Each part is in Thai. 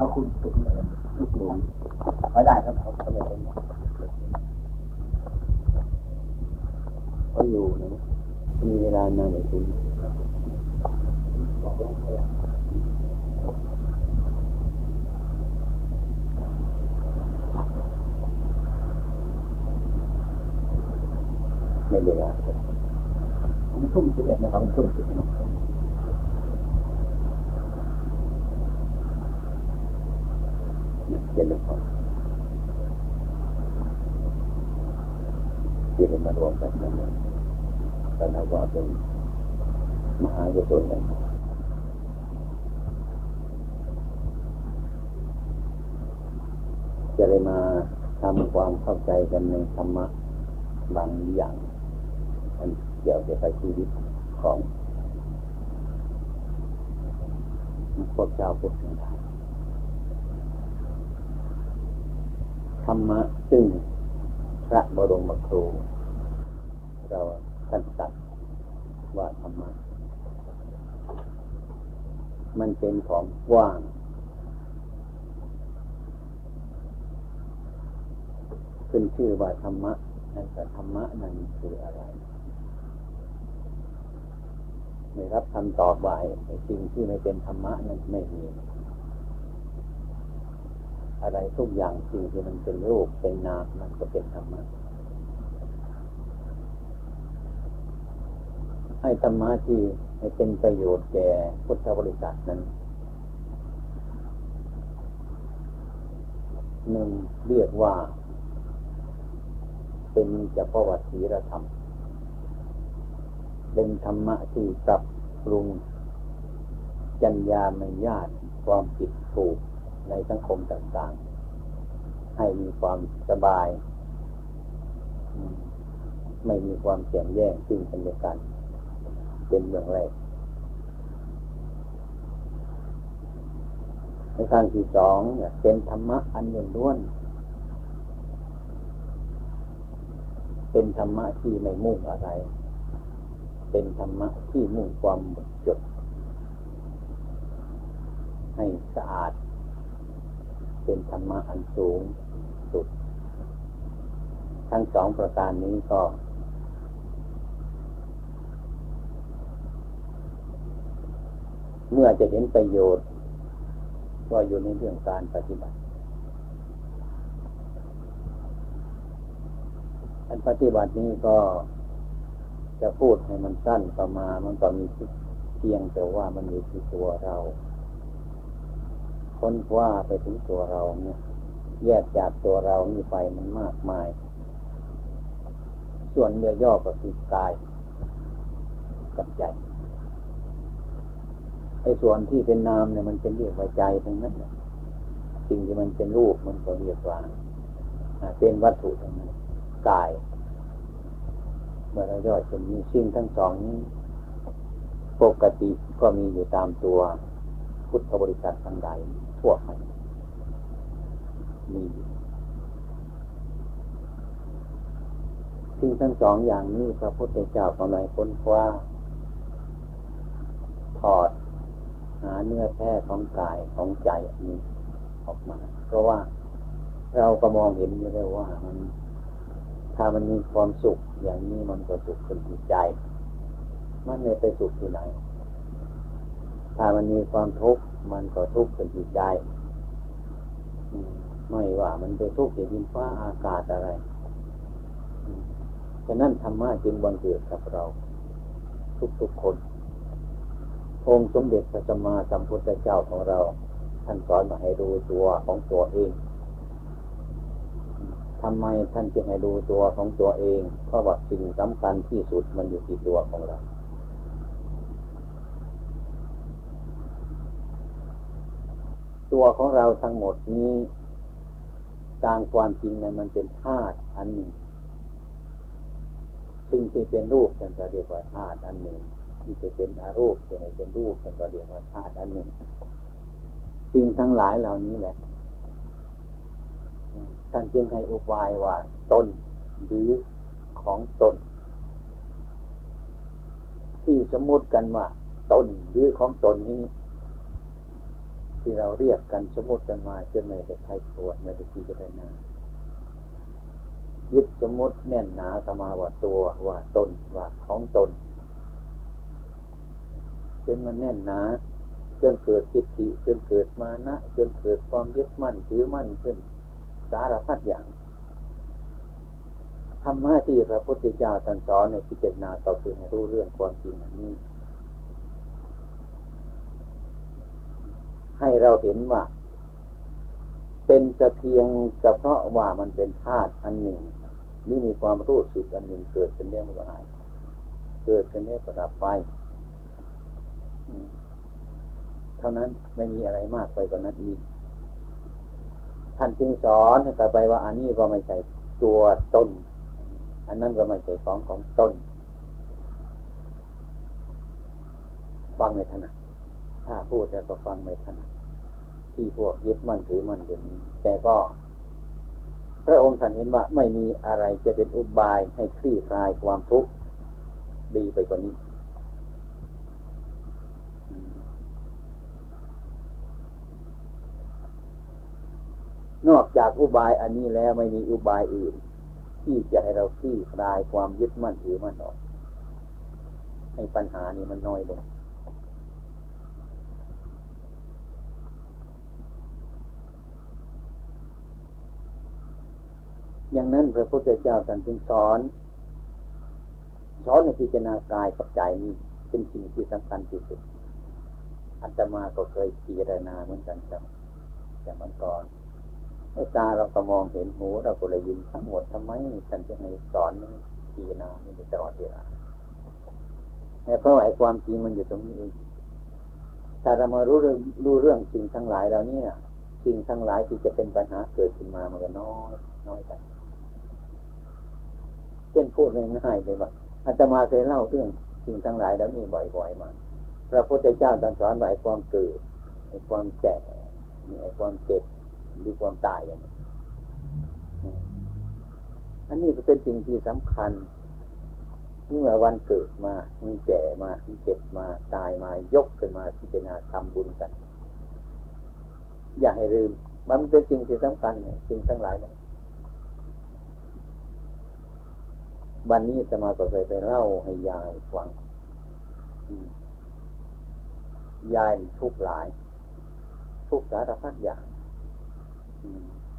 เอาคุณตุกลูกหลวงไม่ได้ครับเขาเขาไม่เป็นเขาอยู่นะมีเวลานานไหมคุณไม่เวลาผมทุ่มสิบเอ็ดนะครับทุ่มสิบเอ็ด เย็นเลยครับที่เรมารวมกันนั่นเองแต่เราก็เป็นมหากุศลกันจะได้มาทำความเข้าใจกันในธรรมะบางอย่างอันเกี่ยวกับชีวิตของพวกเจ้าพวกทั้งหลาย รรมะซึ่งพระบรมครู เราท่านตัดว่าธรรมะมันเป็นของว่าง ขึ้นชื่อว่าธรรมะนั่นแต่ธรรมะนั้นคืออะไรไม่รับคำตอบว่าสิ่งที่ไม่เป็นธรรมะนั้นไม่มี อะไรทุกอย่างสิ่งที่มันเป็นรูปเป็นนามมันก็เป็นธรรมะให้ธรรมะที่ให้เป็นประโยชน์แก่พุทธบริษัทนั้นหนึ่งเรียกว่า เป็นจักรวัติรธรรม เป็นธรรมะที่ปรับปรุงจัญญามญาติความผิดถูก ในสังคมต่างๆ ให้มีความสบาย ไม่มีความแข่งแย่งซึ่งกันและกัน เป็นเรื่องแรกในทางที่สองเป็นธรรมะอันเงินล้วนเป็นธรรมะที่ไม่มุ่งอะไร เป็นธรรมะที่มุ่งความหมดจด ให้สะอาด เป็นธรรมะอันสูงสุด ทั้งสองประการนี้ก็ เมื่อจะเห็นประโยชน์ ก็อยู่ในเรื่องการปฏิบัติ อันปฏิบัตินี้ก็จะพูดให้มันสั้นประมาณมันก็มีเพียงแต่ว่ามันอยู่ที่ตัวเรา ค้นคว้าไปถึงตัวเราเนี่ย แยกจากตัวเรานี่ไปมันมากมาย ส่วนเนื้อย่อก็คือกายกับใจไอ้ส่วนที่เป็นนามเนี่ยมันเป็นเรียกว่าใจทั้งนั้นสิ่งที่มันเป็นรูปมันก็เรียกว่าเป็นวัตถุทั้งนั้นกาย เมื่อเราย่อยจะมีสิ่งทั้งสองนี้ปกติก็มีอยู่ตามตัวพุทธบริษัททั้งใด ทั่วไปมีสิ่งทั้งสองอย่างนี้พระพุทธเจ้ากำลังค้นคว้าถอดหาเนื้อแท้ของกายของใจนี้ออกมา เพราะว่าเราก็มองเห็นอยู่แล้วว่ามัน ถ้ามันมีความสุขอย่างนี้มันก็สุขเป็นที่ใจ มันไม่ไปสุขที่ไหน ถ้ามันมีความทุกข์มันก็ทุกข์เป็นที่ใจไม่ว่ามันไปทุกข์ที่ดินฟ้าอากาศอะไรฉะนั้นธรรมะจึงบังเกิดกับเรา ทุกๆคนองค์สมเด็จพระสัมมาสัมพุทธเจ้าของเรา ท่านสอนมาให้ดูตัวของตัวเองทำไมท่านจึงให้ดูตัวของตัวเอง เพราะว่าสิ่งสำคัญที่สุดมันอยู่ที่ตัวของเรา ตัวของเราทั้งหมดนี้ตามความจริงเนี่ยมันเป็นธาตุอันหนึ่งสิ่งที่เป็นรูปเป็นจะเรียกว่าธาตุอันหนึ่งที่จะเป็นอารูปจะเป็นรูปเป็นก็เรียกว่าธาตุอันหนึ่งสิ่งทั้งหลายเหล่านี้แหละท่านจึงให้อุบายว่าตนหรือของตน ที่สมมติกันว่าตนหรือของตนนี้ ที่เราเรียกกันสมมติกันมาจนไม่ได้ใครตรวจไม่ได้พิจารณายึดสมมติแน่นหนาสมาว่าตัวว่าตนว่าของตนจนมันแน่นหนาจนเกิดจิตติจนเกิดมานะจนเกิดความยึดมั่นถือมั่นขึ้น สารพัดอย่างธรรมะที่พระพุทธเจ้าตรัสสอนในพิจารณาต่อคือให้รู้เรื่องความจริงอันนี้ ให้เราเห็นว่า เป็นแต่เพียงเฉพาะว่ามันเป็นธาตุอันหนึ่งนี่มีความรู้สึกอันหนึ่งเกิดเป็นเรื่องมันก็หายเกิดเป็นเรื่องประดับไปเท่านั้นไม่มีอะไรมากไปกว่านั้นอีกท่านจึงสอนให้ไปว่า อันนี้ก็ไม่ใช่ตัวต้นอันนั้นก็ไม่ใช่ของของต้นฟังไม่ถนัด ถ้าพูดแล้วก็ฟังไม่ถนัดที่พวกยึดมั่นถือมั่นอย่างนี้ แต่ก็ พระองค์ท่านเห็นว่าไม่มีอะไรจะเป็นอุบายให้คลี่คลายความทุกข์ดีไปกว่านี้นอกจากอุบายอันนี้แล้วไม่มีอุบายอื่น ที่จะให้เราคลี่คลายความยึดมั่นถือมั่นออก ให้ปัญหานี้มันน้อยลง อย่างนั้นพระพุทธเจ้าท่านจึงสอนสอนในพิจารณากายกับใจนี้เป็นสิ่งที่สำคัญที่สุดอัตมาก็เคยพิจารณาเหมือนกันครับแต่มันก่อนตาเราก็มองเห็นหูเราก็เลยยินทั้งหมดทำไมท่านจะให้สอนพิจารณาไม่ตลอดเวลาเพราะไอ้ความจริงมันอยู่ตรงนี้เองถ้าเรามารู้เรื่องรู้เรื่องสิ่งทั้งหลายเราเนี่ยสิ่งทั้งหลายที่จะเป็นปัญหาเกิดขึ้นมามันก็น้อยน้อยไป เช่นพูดง่ายๆเลยว่าอาตมาเคยเล่าเรื่องสิ่งทั้งหลายแล้วนี่บ่อยๆมาพระพุทธเจ้าตรัสสอนไว้ความเกิดความแก่ความเจ็บหรือความตายอย่างนี้อันนี้เป็นสิ่งที่สำคัญเมื่อวันเกิดมามีแก่มามีเจ็บมาตายมายกขึ้นมาพิจารณาทำบุญกัน อย่าให้ลืม มันเป็นสิ่งที่สำคัญสิ่งทั้งหลายเนี่ย วันนี้จะมาก็เคยไปเล่าให้ยายฟังยายทุกหลาย ทุกสารพัดอย่าง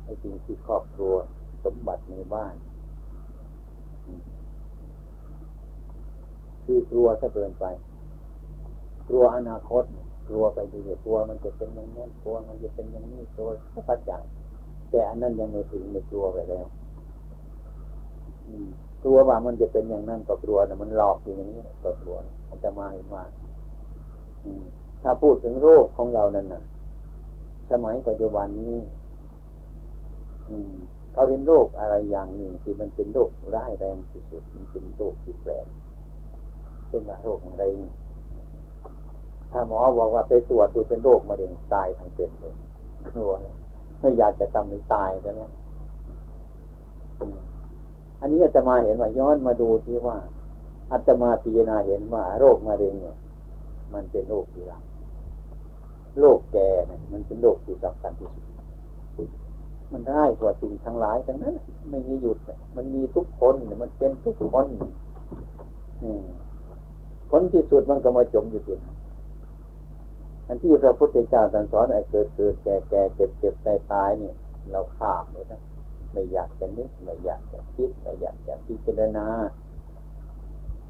ไอ้สิ่งที่ครอบครัวสมบัติในบ้านคือกลัวถ้าเกินไป กลัวอนาคต กลัวไปดีกลัวมันจะเป็นอย่างนั้นกลัวมันจะเป็นอย่างนี้กลัวทุกอย่างแต่อันนั้นยังไม่ถึงไม่กลัวไปแล้ว กลัวว่ามันจะเป็นอย่างนั้นก็กลัวนะมันหลอกอยู่อย่างนี้ก็กลัวมันจะมาอีกมาถ้าพูดถึงโรคของเรานั่นน่ะ สมัยปัจจุบันนี้เขาเป็นโรคอะไรอย่างหนึ่งที่มันเป็นโรคร้ายแรงที่สุดมันเป็นโรคที่แปลกเป็นโรคอะไรถ้าหมอบอกว่าไปตรวจดูเป็นโรคมะเร็งตายทั้งเป็นเลยกลัวไม่อยากจะทำให้ตายใช่ไหม อันนี้อาจะมาเห็นว่าย้อนมาดูที่ว่าอาจจะมาพิจารณาเห็นว่าโรคมะเร็งเนี่ยมันเป็นโรคที่รักโรคแก่เนี่ยมันเป็นโรคที่สำคัญที่สุดมันได้กว่าสิ่งทั้งหลายทั้งนั้นไม่มีหยุดมันมีทุกคนมันเป็นทุกคนผลที่สุดมันก็มาจมอยู่ที่นั่นอันที่พระพุทธเจ้าสอนไอ้เกิดเกิดแก่แก่เจ็บเจ็บตายตายเนี่ย เราข้ามเลยนะ ไม่อยากจะนึกไม่อยากจะคิดไม่อยากจะพิจารณา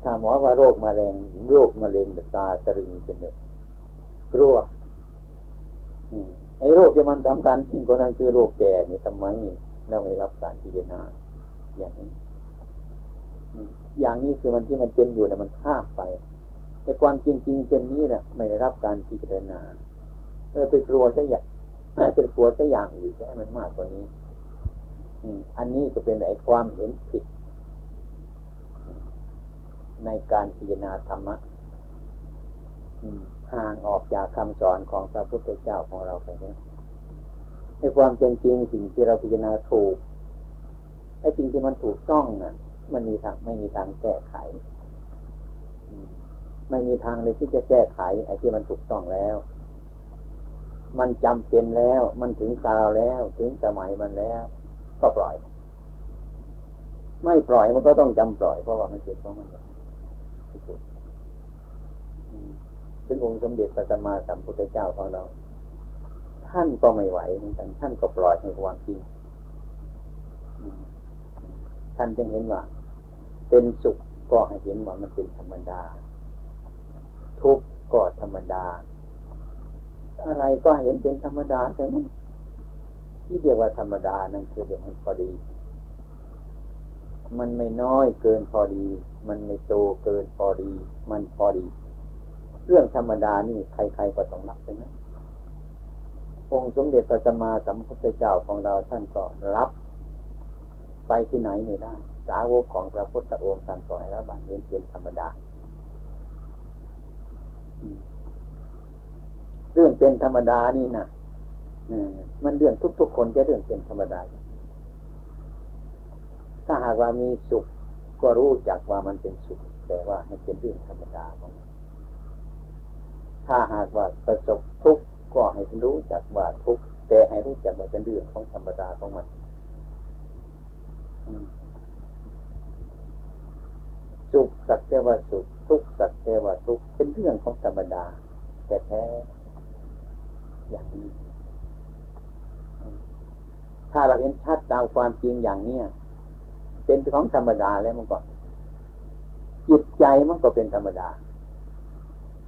ถ้าหมอว่าโรคมะเร็งโรคมะเร็งตาตรึงเป็นเลยกลัวไอ้โรคที่มันสำคัญที่คนนั้นคือโรคแก่เนี่ยทำไมเราไม่รับการพิจารณาอย่างนี้อย่างนี้คือมันที่มันเป็นอยู่เนี่ยมันข้ามไป แต่ความจริงจริงเป็นนี้เนี่ยไม่ได้รับการพิจารณาเออไปกลัวซะอย่างเป็นกลัวซะอย่างอื่นให้มันมากกว่านี้ อันนี้ก็เป็นไอ้ความเห็นผิด ในการพิจารณาธรรมะห่างออกจากคำสอนของพระพุทธเจ้าของเราไปเนี่ยในความเป็นจริงสิ่งที่เราพิจารณาถูกไอ้สิ่งที่มันถูกต้องน่ะ มันมีทางไม่มีทางแก้ไขไม่มีทางเลยที่จะแก้ไข ไอ้ที่มันถูกต้องแล้ว มันจำเป็นแล้ว มันถึงคราวแล้ว ถึงสมัยมันแล้ว ก็ปล่อย ไม่ปล่อยมันก็ต้องจำปล่อยเพราะว่ามันเจ็บเพราะมันถึงองค์สมเด็จพระสัมมาสัมพุทธเจ้าของเรา ท่านก็ไม่ไหวเหมือนกันท่านก็ปล่อยในความจริงท่านจึงเห็นว่า เป็นสุขก็ให้เห็นว่ามันเป็นธรรมดา ทุกข์ก็ธรรมดา อะไรก็เห็นเป็นธรรมดาใช่ไหม ที่เรียกว่าธรรมดานั่นคือเรื่องมันพอดี มันไม่น้อยเกินพอดี มันไม่โตเกินพอดี มันพอดี เรื่องธรรมดานี่ใครๆก็ต้องรับใช่ไหมองค์สมเด็จพระสัมมาสัมพุทธเจ้าของเราท่านก็รับ ไปที่ไหนไม่ได้ สาวกของพระพุทธองค์ท่านก็ให้รับบัตรเรียนเป็นธรรมดาเรื่องเป็นธรรมดานี่นะ มันเรื่องทุกๆคนจะเรื่องเป็นธรรมดา ถ้าหากว่ามีสุข ก็รู้จักว่ามันเป็นสุข แต่ว่าให้เป็นเรื่องธรรมดาของถ้าหากว่าประสบทุกข์ก็ให้รู้จักว่าทุกข์แต่ให้รู้จักว่าเป็นเรื่องของธรรมดาของมันสุขสักแต่ว่าสุขทุกข์สักแต่ว่าทุกข์เป็นเรื่องของธรรมดาแต่แท้อย่างนี้ ถ้าเราเห็นชัดตามความจริงอย่างเนี้ยเป็นของธรรมดาแล้วมันก็จิตใจมันก็เป็นธรรมดา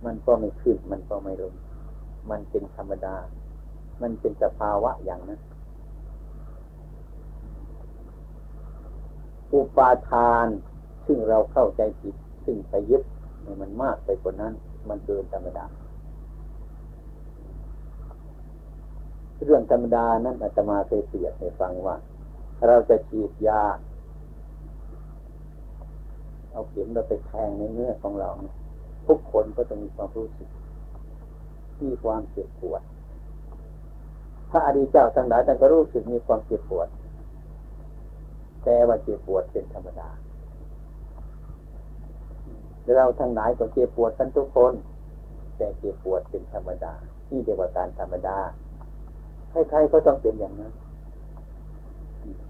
มันก็ไม่ขึ้น มันก็ไม่ลง มันเป็นธรรมดา มันเป็นสภาวะอย่างนั้นอุปาทาน ซึ่งเราเข้าใจผิด ซึ่งไปยึดมันมากไปกว่านั้น มันเกินธรรมดา เรื่องธรรมดานั้นอาตมาเคยเปรียบให้ฟังว่า เราจะฉีดยา เอาเข็มเราไปแทงในเนื้อของเรา ทุกคนก็ต้องมีความรู้สึก มีความเจ็บปวด พระอดีตเจ้าทั้งหลายท่านก็รู้สึกมีความเจ็บปวด แต่ว่าเจ็บปวดเป็นธรรมดาเราทั้งหลายก็เจ็บปวดกันทุกคน แต่เจ็บปวดเป็นธรรมดา ที่เรียกว่าการธรรมดา ใครๆก็ต้องเป็นอย่างนั้น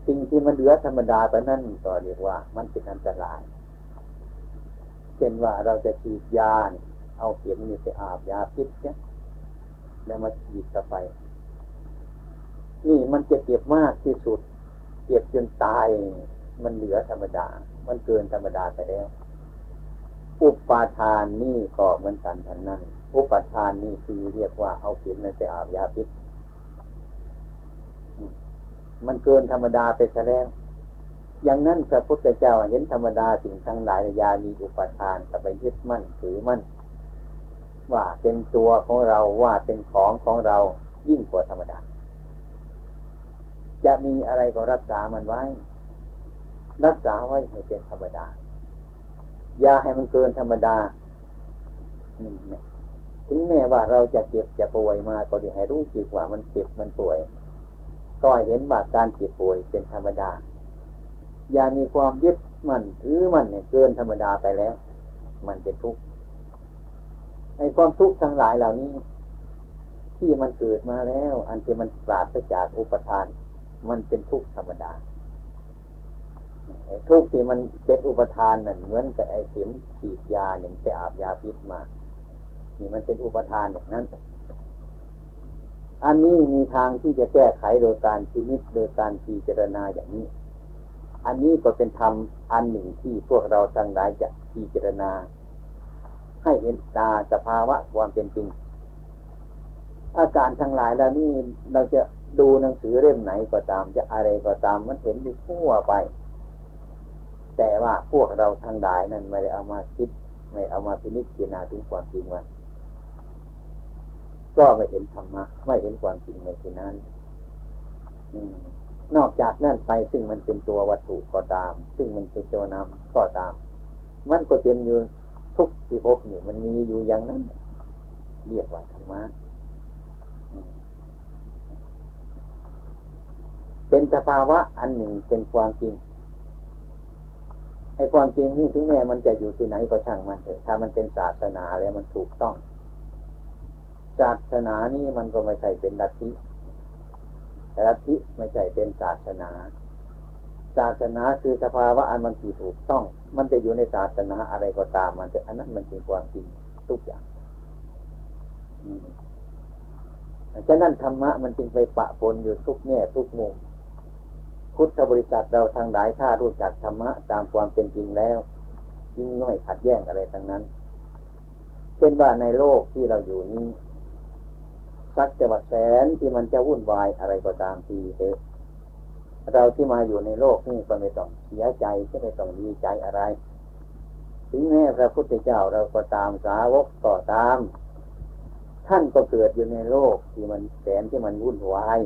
สิ่งที่มันเหลือธรรมดาไปนั่นก็เรียกว่า มันเป็นอันตรายเช่นว่าเราจะฉีดยาเอาเข็มนี่ไปอาบยาพิษเนี่ยแล้วมาฉีดเข้าไป นี่มันจะเจ็บมากที่สุดเจ็บจนตาย มันเหลือธรรมดา มันเกินธรรมดาไปแล้ว อุปาทานนี่ก็เหมือนกันทันนั้น อุปาทานนี่คือเรียกว่าเอาเข็มในไปอาบยาพิษ มันเกินธรรมดาไปซะแล้วอย่างนั้นพระพุทธเจ้าเห็นธรรมดาสิ่งทั้งหลายยามีอุปทานแต่ไปยึดมั่นถือมั่นว่าเป็นตัวของเราว่าเป็นของของเรายิ่งกว่าธรรมดา จะมีอะไรก็รักษามันไว้ รักษาไว้ให้เป็นธรรมดา อย่าให้มันเกินธรรมดาถึงแม้ว่าเราจะเจ็บจะป่วยมาก็ดีให้รู้จิตว่ามันเจ็บมันป่วย ก็เห็นว่าการเจ็บป่วยเป็นธรรมดา อย่ามีความยึดมันถือมันเนี่ยเกินธรรมดาไปแล้ว มันเป็นทุกข์ในความทุกข์ทั้งหลายเหล่านี้ ที่มันเกิดมาแล้ว อันที่มันปราศจากอุปทาน มันเป็นทุกข์ธรรมดาทุกข์ที่มันเป็นอุปทานนั่นเหมือนกับไอ้เข็มฉีดยาอย่างไปอาบยาพิษมานี่มันเป็นอุปทานอย่างนั้น อันนี้มีทางที่จะแก้ไขโดยการพินิจโดยการพิจารณาอย่างนี้ อันนี้ก็เป็นธรรมอันหนึ่งที่พวกเราทั้งหลายจะพิจารณา ให้เห็นตาสภาวะความเป็นจริง อาการทั้งหลายแล้วนี่เราจะดูหนังสือเล่มไหนก็ตาม จะอะไรก็ตามมันเห็นอยู่ทั่วไป แต่ว่าพวกเราทั้งหลายนั้นไม่ได้เอามาคิด ไม่เอามาพินิจพิจารณาถึงความจริงว่า ก็ไม่เห็นธรรมะไม่เห็นความจริงในที่นั้นนอกจากนั่นไปซึ่งมันเป็นตัววัตถุก็ตาม ซึ่งมันเป็นตัวนามก็ตาม มันก็เป็นอยู่ทุกที่พบนี่มันมีอยู่อย่างนั้น เรียกว่าธรรมะเป็นสภาวะอันหนึ่งเป็นความจริงไอ้ความจริงนี่ถึงแม้มันจะอยู่ที่ไหนก็ช่างมันเถอะถ้ามันเป็นศาสนาแล้วมันถูกต้อง ศาสนานี่มันก็ไม่ใช่เป็นลัทธิลัทธิไม่ใช่เป็นศาสนา ศาสนาคือสภาวะอันมันที่ถูกต้อง มันจะอยู่ในศาสนาอะไรก็ตาม มันจะอันนั้นมันเป็นความจริงทุกอย่างฉะนั้นธรรมะมันจึงไปปะปนอยู่ทุกแง่ทุกมุมพุทธบริษัทเราทางหลายถ้ารู้จักธรรมะตามความเป็นจริงแล้วยิ่งน้อยขัดแย้งอะไรทั้งนั้น เช่นว่าในโลกที่เราอยู่นี้ สักจะว่าแสนที่มันจะวุ่นวายอะไรก็ตามทีเถอะเราที่มาอยู่ในโลกนี่ก็ไม่ต้องเสียใจก็ไม่ต้องดีใจอะไร ถึงแม้พระพุทธเจ้าเราก็ตามสาวกก็ตาม ท่านก็เกิดอยู่ในโลกที่มันแสนที่มันวุ่นวาย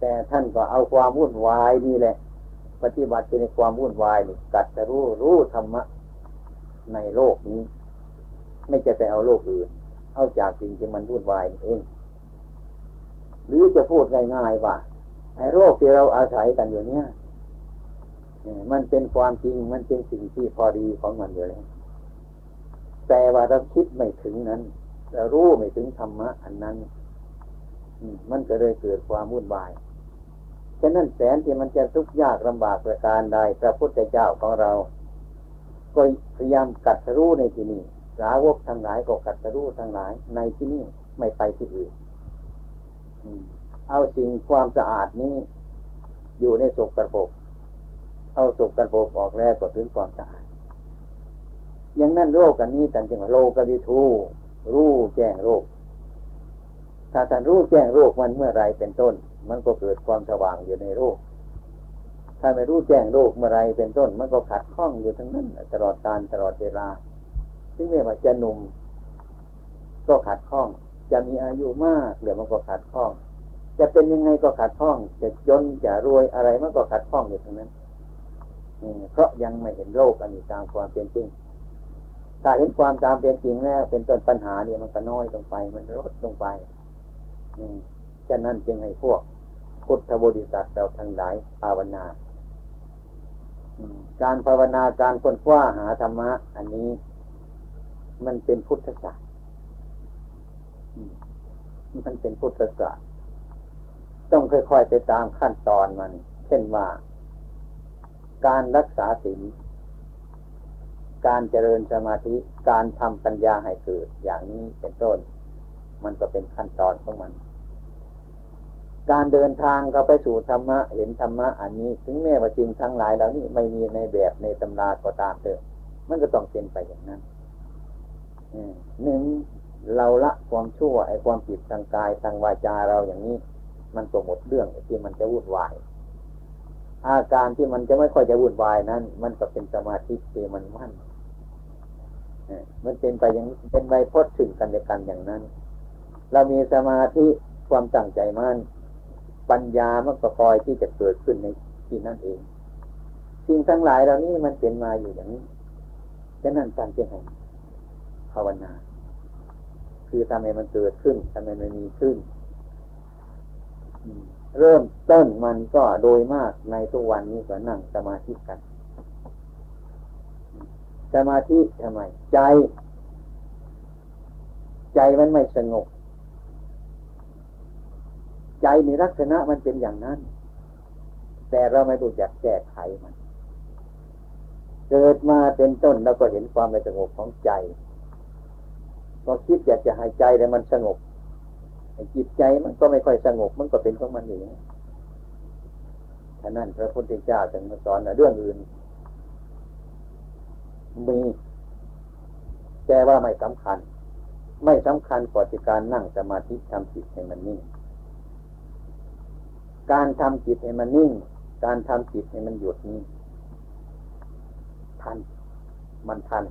แต่ท่านก็เอาความวุ่นวายนี่แหละ ปฏิบัติในความวุ่นวายนี่กัดจะรู้รู้ธรรมะในโลกนี้ ไม่จะไปเอาโลกอื่น เอาจากสิ่งที่มันวุ่นวายเอง หรือจะพูดง่ายๆว่าไอ้โรคที่เราอาศัยกันอยู่เนี่ยมันเป็นความจริงมันเป็นสิ่งที่พอดีของมันอยู่แล้วแต่ว่าเราคิดไม่ถึงนั้นเรารู้ไม่ถึงธรรมะอันนั้นมันก็เลยเกิดความวุ่นวายฉะนั้นแสนที่มันจะทุกข์ยากลำบากประการใดพระพุทธเจ้าของเรา ก็พยายามกัดรู้ในที่นี้ สาวกทั้งหลายก็กัดรู้ทั้งหลาย ในที่นี้ไม่ไปที่อื่นเอาสิ่งความสะอาดนี้อยู่ในศกกระโปกเอาศกกระโปกออกแล้วก็ถึงความสะอาดอย่างนั้นโรคกันนี้แต่จริงโลกวิทูรู้แจ้งโรค ถ้าท่านรู้แจ้งโรคมันเมื่อไรเป็นต้น มันก็เกิดความสว่างอยู่ในโรค ถ้าไม่รู้แจ้งโรคเมื่อไรเป็นต้น มันก็ขัดข้องอยู่ทั้งนั้น ตลอดการตลอดเวลา ถึงแม้ว่าจะหนุ่มก็ขัดข้อง จะมีอายุมากเดี๋ยวมันก็ขัดข้อง จะเป็นยังไงก็ขัดข้อง จะจนจะรวยอะไรมันก็ขัดข้องอยู่ทั้งนั้นเพราะยังไม่เห็นโลกอันนี้ตามความเป็นจริง ถ้าเห็นความตามเป็นจริงแล้วเป็นต้นปัญหาเนี่ยมันก็น้อยลงไป มันลดลงไปฉะนั้นจึงให้พวกพุทธบริษัทเราทั้งหลายภาวนา การภาวนาการค้นคว้าหาธรรมะ อันนี้ มันเป็นพุทธศาสตร์มันเป็นพุทธศาสตร์ต้องค่อยๆไปตามขั้นตอนมัน เช่นว่า การรักษาศีลการเจริญสมาธิ การทำปัญญาให้เกิด อย่างนี้เป็นต้น มันก็เป็นขั้นตอนของมัน การเดินทางเข้าไปสู่ธรรมะ เห็นธรรมะอันนี้ ถึงแม้ว่าจริงทั้งหลายเหล่านี้ไม่มีในแบบในตำราก็ตามเถอะ มันก็ต้องเป็นไปอย่างนั้น หนึ่งเราละความชั่วไอ้ความผิดทางกายทางวาจาเราอย่างนี้ มันก็หมดเรื่องที่มันจะวุ่นวาย อาการที่มันจะไม่ค่อยจะวุ่นวายนั้น มันก็เป็นสมาธิที่มันมั่นมันเป็นไปอย่างเป็นไปพดถึงกันในกันอย่างนั้น เรามีสมาธิความตั้งใจมั่นปัญญามันก็คอยที่จะเกิดขึ้นในที่นั่นเองสิ่งทั้งหลายเหล่านี้มันเป็นมาอยู่อย่างนี้ฉะนั้นการเจริญ ภาวนา คือทำให้มันเกิดขึ้นทำให้มันมีขึ้น เริ่มต้นมันก็โดยมากในทุกวันนี้ก็นั่งสมาธิกัน สมาธิทำไม ใจ ใจมันไม่สงบใจในลักษณะมันเป็นอย่างนั้น แต่เราไม่รู้จักแก้ไขมัน เกิดมาเป็นต้นเราก็เห็นความไม่สงบของใจ พอคิดอยากจะหายใจแต่มันสงบจิตใจมันก็ไม่ค่อยสงบมันก็เป็นของมันอย่างนี้ฉะนั้นพระพุทธเจ้าจึงมาสอนเรื่องอื่นมีแต่ว่าไม่สำคัญ ไม่สำคัญกว่าการนั่งสมาธิทำจิตให้มันนิ่ง การทำจิตให้มันนิ่ง การทำจิตให้มันหยุดนี้ทัน มันทัน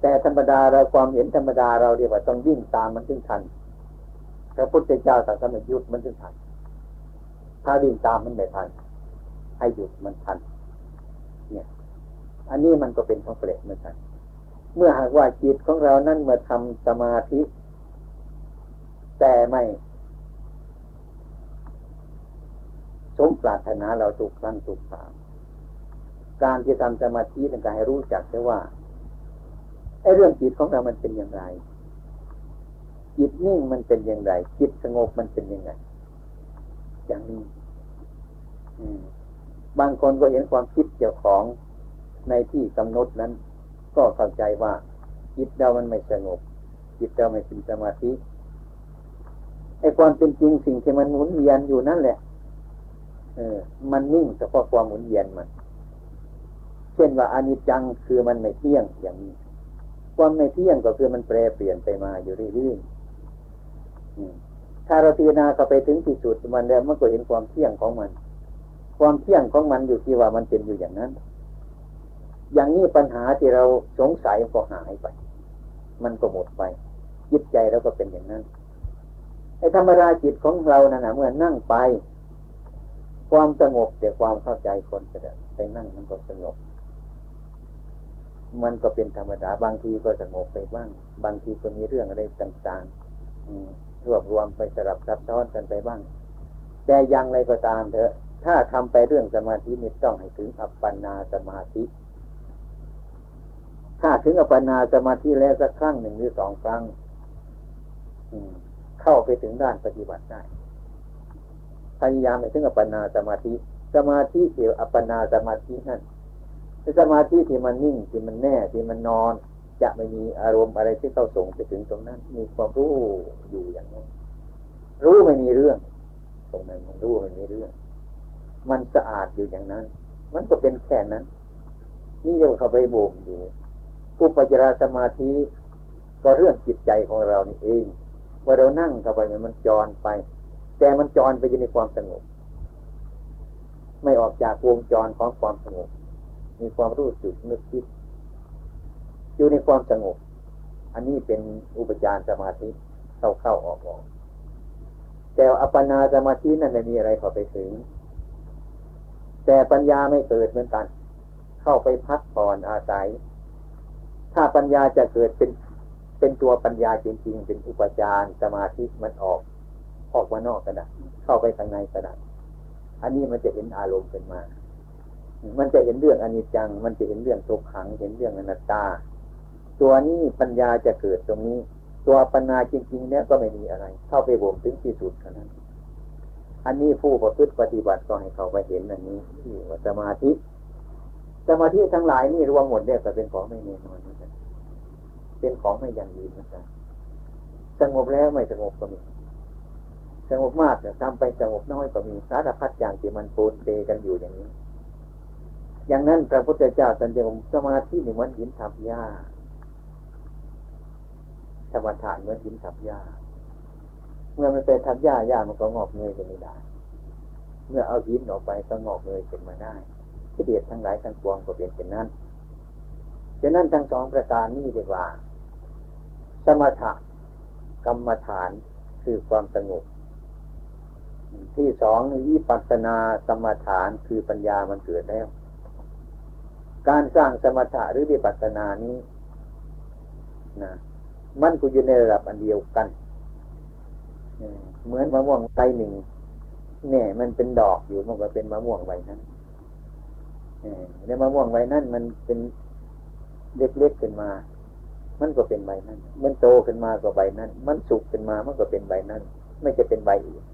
แต่ธรรมดาเราความเห็นธรรมดาเราเรียกว่าต้องวิ่งตามมันถึงทันพระพุทธเจ้าสั่งให้หยุดมันถึงทัน ถ้าวิ่งตามมันไม่ทัน ให้หยุดมันทัน เนี่ย อันนี้มันก็เป็นของเปรตเหมือนกัน เมื่อหากว่าจิตของเรานั้นเมื่อทำสมาธิ แต่ไม่สมปรารถนาเราถูกครั้งถูกคราวการที่ทำสมาธิต้องการให้รู้จักได้ว่า ไอ้เรื่องจิตของเรามันเป็นอย่างไร จิตนิ่งมันเป็นอย่างไร จิตสงบมันเป็นยังไง อย่างนี้บางคนก็เห็นความคิดเกี่ยวของในที่กำหนดนั้น ก็เข้าใจว่า จิตเรามันไม่สงบ จิตเราไม่เป็นสมาธิไอ้ความเป็นจริงสิ่งที่มันหมุนเวียนอยู่นั่นแหละ เออ มันนิ่งแต่เฉพาะความหมุนเวียนมัน เช่นว่าอนิจจังคือมันไม่เที่ยงอย่างนี้ ความไม่เที่ยงก็คือมันแปรเปลี่ยนไปมาอยู่เรื่อยๆถ้าเราพิจารณาเข้าไปถึงที่สุดมันแล้วมันก็เห็นความเที่ยงของมัน ความเที่ยงของมันอยู่ที่ว่ามันเป็นอยู่อย่างนั้น อย่างนี้ปัญหาที่เราสงสัยก็หายไป มันก็หมดไปจิตใจเราก็เป็นอย่างนั้นไอ้ธรรมราจิตของเรานั่นนะเมื่อนั่งไป ความสงบแต่ความเข้าใจคนจะไปนั่งมันก็สงบ มันก็เป็นธรรมดาบางทีก็สงบไปบ้าง บางทีก็มีเรื่องอะไรต่างๆรวบรวมไปสลับซับซ้อนกันไปบ้าง แต่ยังไรก็ตามเถอะ ถ้าทำไปเรื่องสมาธินี่ต้องให้ถึงอัปปนาสมาธิ ถ้าถึงอัปปนาสมาธิแล้วสักครั้งหนึ่งหรือสองครั้งอืเข้าไปถึงด้านปฏิบัติได้พยายามไปถึงอัปปนาสมาธิ สมาธิเกี่ยวอัปปนาสมาธินั่น สมาธิที่มันนิ่งที่มันแน่ที่มันนอน จะไม่มีอารมณ์อะไรที่เข้าส่งไปถึงตรงนั้น มีความรู้อยู่อย่างนั้นรู้ไม่มีเรื่อง ตรงนั้นมันรู้ไม่มีเรื่อง มันสะอาดอยู่อย่างนั้น มันก็เป็นแค่นั้น นี่เรียกว่าเขาไปบ่มอยู่ผู้ปัจราสมาธิก็เรื่องจิตใจของเรานี่เองว่าเรานั่งเข้าไปมันจรไป แต่มันจรไปอยู่ในความสงบ ไม่ออกจากวงจรของความสงบ มีความรู้สึกนึกคิดอยู่ในความสงบ อันนี้เป็นอุปจารสมาธิเข้าเข้าออกออกแต่อัปปนาสมาธินั่นไม่มีอะไรเข้าไปถึง แต่ปัญญาไม่เกิดเหมือนกัน เข้าไปพักผ่อนอาศัย ถ้าปัญญาจะเกิดเป็นเป็นตัวปัญญาจริง ๆ เป็นอุปจารสมาธิมันออกออกมานอกกระดาษเข้าไปข้างในกระดาษอันนี้มันจะเห็นอารมณ์เป็นมา มันจะเห็นเรื่องอนิจจัง มันจะเห็นเรื่องทุกขัง เห็นเรื่องอนัตตา ตัวนี้ปัญญาจะเกิดตรงนี้ ตัวปัญญาจริงๆเนี่ยก็ไม่มีอะไร เข้าไปบ่มถึงที่สุดเท่านั้น อันนี้ผู้ประพฤติปฏิบัติก็ให้เขาไปเห็นอันนี้ที่ว่าสมาธิ สมาธิทั้งหลายนี่รวมหมดเนี่ยก็เป็นของไม่แน่นอนเหมือนกันเป็นของไม่ยั่งยืนเหมือนกันสงบแล้วไม่สงบก็มีสงบมากแต่ทำไปสงบน้อยก็มีสารพัดอย่างที่มันปูนเตกันอยู่อย่างนี้ อย่างนั้นพระพุทธเจ้าตรัสว่าสมาธิเหมือนหินทับหญ้าธรรมฐานเหมือนหินทับหญ้า เมื่อมันเป็นทับหญ้าหญ้ามันก็งอกเงยกันไม่ได้ เมื่อเอาหินออกไปก็งอกเงยขึ้นมาได้ที่เดียดทั้งหลายทั้งปวงก็เป็นเช่นนั้นฉะนั้นทั้งสองประการนี้ดีกว่า สมถะกรรมฐานคือความสงบที่สองวิปัสนาสมถานคือปัญญามันเกิดแล้ว การสร้างสมถะหรือวิปัสนานี้นะมันก็อยู่ในระดับอันเดียวกันเหมือนมะม่วงไตหนึ่งเนี่ย มันเป็นดอกอยู่มันก็เป็นมะม่วงใบนั้นในมะม่วงใบนั้นมันเป็นเล็กๆขึ้นมา มันก็เป็นใบนั้น มันโตขึ้นมาก็ใบนั้น มันสุกขึ้นมามันก็เป็นใบนั้น ไม่จะเป็นใบอื่น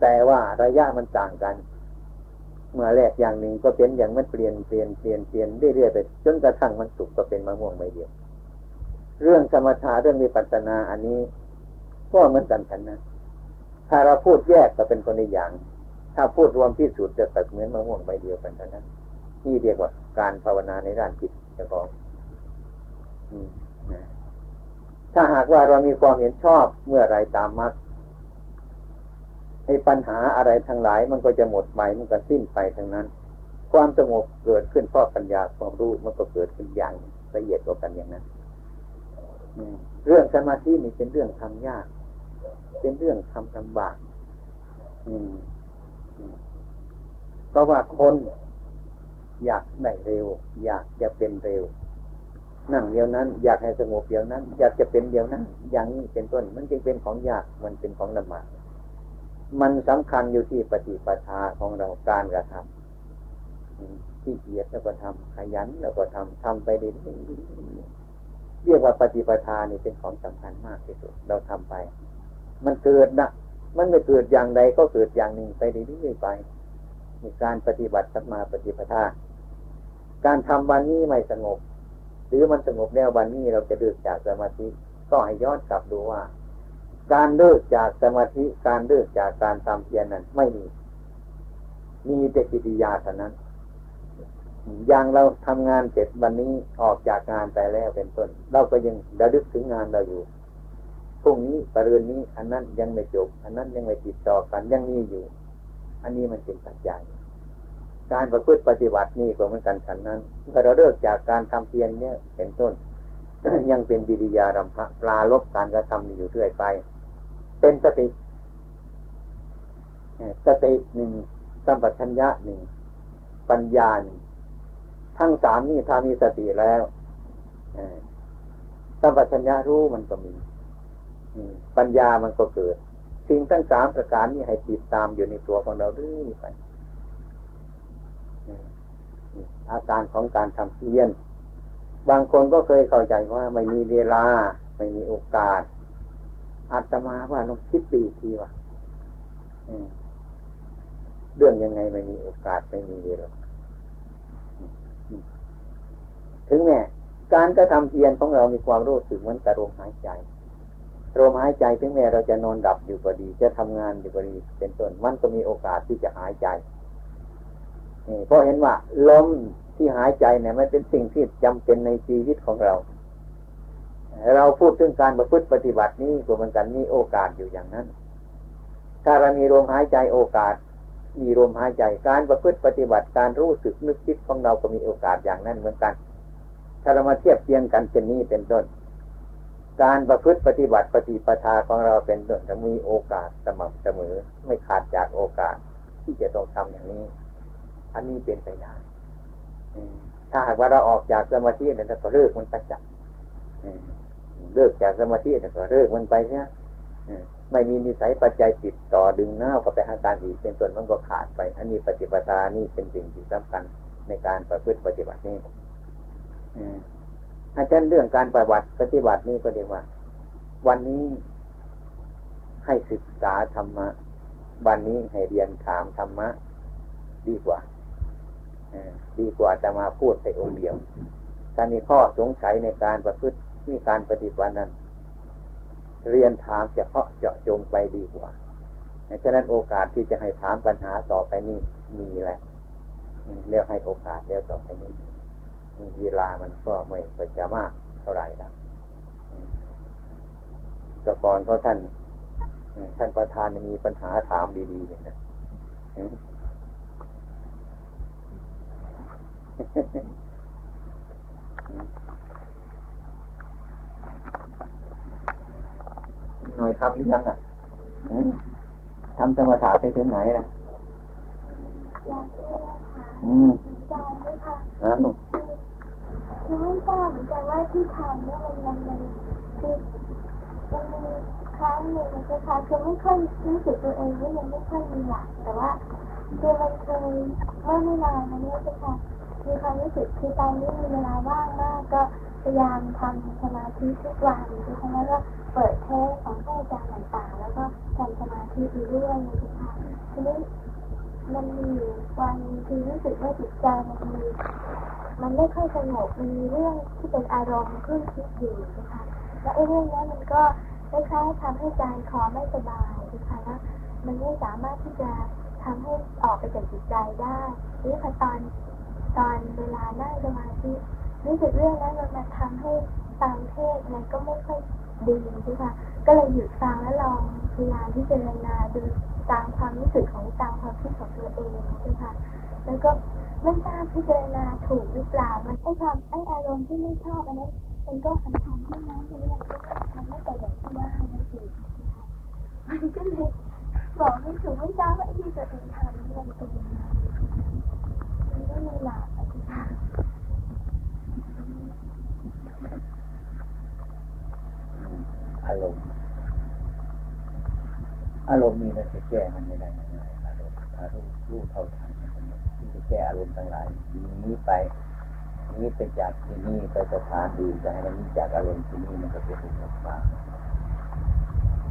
แต่ว่าระยะมันต่างกัน เมื่อแรกอย่างหนึ่งก็เป็นอย่างมันเปลี่ยนเปลี่ยนเปลี่ยนเปลี่ยนเรื่อยๆไปจนกระทั่งมันสุกก็เป็นมะม่วงใบเดียว เรื่องสมถะเรื่องวิปัสสนาอันนี้ ก็เหมือนกันฉันนะถ้าเราพูดแยกก็เป็นคนในอย่าง ถ้าพูดรวมที่สุดจะตัดเหมือนมะม่วงใบเดียวกันเท่านั้นนี่เรียกว่าการภาวนาในด้านจิตเจ้าของถ้าหากว่าเรามีความเห็นชอบเมื่อไรตามมัด ให้ปัญหาอะไรทั้งหลายมันก็จะหมดไปมันก็สิ้นไปทั้งนั้น ความสงบเกิดขึ้นเพราะปัญญาความรู้มันก็เกิดขึ้นอย่างละเอียดกว่ากันอย่างนั้นเรื่องสมาธินี่เป็นเรื่องทำยาก เป็นเรื่องทำลำบากเพราะว่าคนอยากได้เร็ว อยากจะเป็นเร็ว นั่งเดียวนั้น อยากให้สงบเดียวนั้น อยากจะเป็นเดียวนั้น อย่างนี้เป็นต้น มันจึงเป็นของยากมันเป็นของลำบาก มันสำคัญอยู่ที่ปฏิปทาของเราการกระทำที่เกียรแล้วก็ทำขยันแล้วก็ทำทำไปเรื่อยเรียกว่าปฏิปทานี่เป็นของสำคัญมากที่สุด เราทำไป มันเกิดนะมันไม่เกิดอย่างใดก็เกิดอย่างหนึ่งไปเรื่อยๆไปมีการปฏิบัติสัมมาปฏิปทา การทำวันนี้ไม่สงบ หรือมันสงบแล้ววันนี้เราจะเลิกจากสมาธิก็ให้ย้อนกลับดูว่า การเลิกจากสมาธิการเลิกจากการทำเพียรนั้นไม่มี มีแต่กิริยาเท่านั้น อย่างเราทำงานเสร็จวันนี้ออกจากงานไปแล้วเป็นต้น เราก็ยังระลึกถึงงานเราอยู่พรุ่งนี้ปรืนนี้ อันนั้นยังไม่จบ อันนั้นยังไม่ติดต่อกันยังมีอยู่ อันนี้มันเป็นปัจจัยการประพฤติปฏิบัตินี่ก็เหมือนกันฉันนั้นเมื่อเราเลิกจากการทำเพียรเนี่ยเป็นต้น ยังเป็นวิริยารำพะปลาลบการกระทำอยู่เรื่อยไป เป็นสติสติหนึ่งสัมปชัญญะหนึ่งปัญญาหนึ่งทั้งสามนี่ถ้ามีสติแล้วสัมปชัญญะรู้มันก็มีปัญญามันก็เกิด สิ่งทั้งสามประการนี้ให้ติดตามอยู่ในตัวของเราเรื่อยไปอาการของการทำเพียรบางคนก็เคยเข้าใจว่าไม่มีเวลา ไม่มีโอกาส อาตมาว่าลองคิดดีทีว่าเรื่องยังไงไม่มีโอกาสไม่มีเวลาถึงแม้การกระทำเพียรของเรามีความรู้สึกเหมือนกระลมหายใจลมหายใจถึงแม้เราจะนอนดับอยู่ก็ดี จะทำงานอยู่ก็ดี เป็นต้นมันก็มีโอกาสที่จะหายใจเพราะเห็นว่าลมที่หายใจเนี่ยมันเป็นสิ่งที่จำเป็นในชีวิตของเรา เราพูดถึงการประพฤติปฏิบัตินี้ก็เหมือนกันมีโอกาสอยู่อย่างนั้น ถ้าเรามีลมหายใจโอกาส มีลมหายใจการประพฤติปฏิบัติการรู้สึกนึกคิดของเราก็มีโอกาสอย่างนั้นเหมือนกัน ถ้าเรามาเทียบเทียงกันเป็นนี้เป็นต้น การประพฤติปฏิบัติปฏิปทาของเราเป็นต้นจะมีโอกาสสม่ำเสมอ ไม่ขาดจากโอกาสที่จะต้องทำอย่างนี้ อันนี้เป็นไปได้ถ้าหากว่าเราออกจากสมาธิเนี่ยก็เลิกมันไปจับ เลิกจากสมาธิเนี่ก็เลิกมันไปเนี่ยไม่มีนิสัยปัจจัยติดต่อดึงหน้าก็ไปหาการอีกเป็นส่วนมันก็ขาดไป อันนี้ปฏิปทานี่เป็นสิ่งที่สำคัญในการประพฤติปฏิบัตินี่อาจารย์เรื่องการปฏิบัติปฏิบัตินี่ก็เรียกว่า วันนี้ให้ศึกษาธรรมะ วันนี้ให้เรียนถามธรรมะ ดีกว่าดีกว่าจะมาพูดแต่องเดียวถ้ามีข้อสงสัยในการประพฤติ ที่การปฏิบัตินั้น เรียนถามเฉพาะเจาะจงไปดีกว่าฉะนั้นโอกาสที่จะให้ถามปัญหาต่อไปนี้มีแหละเรียกให้โอกาสแล้วต่อไปนี้เวลามันก็ไม่ค่อยจะมากเท่าไหร่แล้วแต่ก่อนก็ท่านท่านประธานมีปัญหาถามดีๆเนี่ยนะ หน่อยทำหรือยังอะทำสมถะไปถึงไหนล่ะอืมนะหนูคือไม่ทราบเหมือนกันว่าที่ทำเนี่ยมันมันมันคือมันมีครั้งหนึ่งนะคะคือไม่ค่อยรู้สึกตัวเองว่ายังไม่ค่อยมีหลักแต่ว่าคือมันเคยเมื่อไม่นานมานี้ค่ะมีความรู้สึกคือตอนนี้มีเวลาว่างมากก็พยายามทำสมาธิทุกวันนะคะแล้วก็เปิดเทปของท่านอาจารย์ต่างๆ แล้วก็ทำสมาธิไปเรื่อยนะคะทีนี้มันมีวันคือรู้สึกว่าจิตใจมันมีมันไม่ค่อยสงบมีเรื่องที่เป็นอารมณ์ขึ้นคิดอยู่นะคะแล้วไอ้เรื่องนี้มันก็คล้ายๆทำให้ใจคอไม่สบายนะคะแล้วมันไม่สามารถที่จะทำให้ออกไปจากจิตใจได้นี่พอตอนตอนเวลานั่งสมาธิรู้สึกเรื่องนั้นมันมาทำให้ฟังเทศมันก็ไม่ค่อย ดีใช่ไหมก็เลยหยุดฟังแล้วลองพยายามที่จะรณาดูตามความรู้สึกของตามความคิดของตัวเองใช่ไหมแล้วก็ไม่ทราบพิจารณาถูกหรือเปล่ามันไอ้ความไอ้อารมณ์ที่ไม่ชอบอันนั้นมันก็สำคัญที่นั้นเลยมันไม่ไปอย่างที่ว่านั่นเองมันก็เลยบอกไม่ถูกไม่ทราบว่าที่ตัวเองทำมันเป็นยังไงไม่มีหลัก อารมณ์ อารมณ์มีแล้วจะแก้มันไม่ได้ยังไงอารมณ์ถ้ารู้รู้เท่าทันมันที่จะแก้อารมณ์ต่างหลายนี้ไปนี้ไปจากที่นี่ไปสถานอื่นจะให้มันนี้จากอารมณ์ที่นี่มันก็เป็นอุปสรรค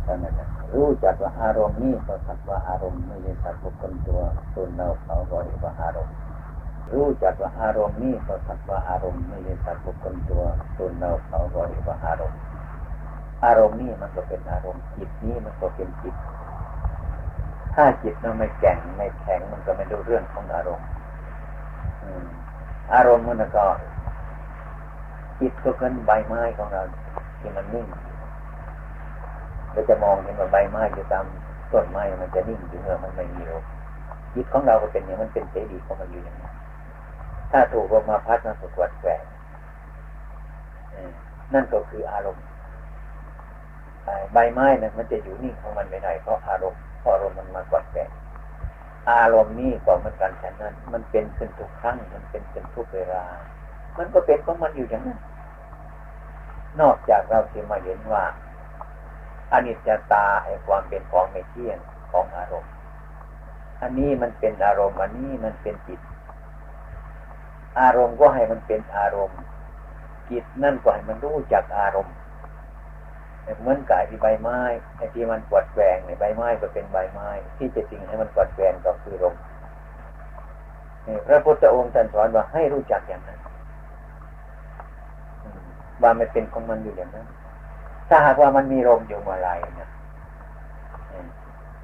ท่านนั้นรู้จักว่าอารมณ์นี้ก็สักว่าอารมณ์ไม่ใช่สักบุคคลตัวตนเราเขาบริว่าอารมณ์ รู้จักว่าอารมณ์นี้ก็สักว่าอารมณ์ไม่ใช่สักบุคคลตัวตนเราเขาบริว่าอารมณ์ อารมณ์นี้มันก็เป็นอารมณ์จิตนี้มันก็เป็นจิต ถ้าจิตมันไม่แข็งไม่แข็งมันก็ไม่รู้เรื่องของอารมณ์อารมณ์มันก็จิตก็เป็นใบไม้ของเราที่มันนิ่งเราจะมองเห็นว่าใบไม้อยู่ตามต้นไม้มันจะนิ่งอยู่เมื่อมันไม่มีลมจิตของเราก็เป็นอย่างมันเป็นเสรีของมันอยู่อย่างนี้ถ้าถูกลมมาพัดมันก็กวัดแกว่งนั่นก็คืออารมณ์ ใบไม้นะมันจะอยู่นิ่งของมันไม่ได้เพราะอารมณ์เพราะอารมณ์มันมากดแกว่งอารมณ์นี้ก็เหมือนกันฉะนั้น มันเป็นขึ้นทุกครั้ง มันเป็นขึ้นทุกเวลา มันก็เป็นของมันอยู่อย่างนั้นนอกจากเราที่มาเห็นว่าอนิจจตาไอ้ความเป็นของไม่เที่ยงของอารมณ์ อันนี้มันเป็นอารมณ์อันนี้มันเป็นจิต อารมณ์ก็ให้มันเป็นอารมณ์จิตนั่นก็ให้มันรู้จักอารมณ์ เหมือนกายที่ใบไม้ไอ้ที่มันกวดแกงในใบไม้ก็เป็นใบไม้ ที่จะจริงให้มันกวดแกงก็คือลมพระพุทธองค์ท่านสอนว่าให้รู้จักอย่างนั้นว่ามันเป็นของมันอยู่อย่างนั้น ถ้าหากว่ามันมีลมอยู่เมื่อไรนะ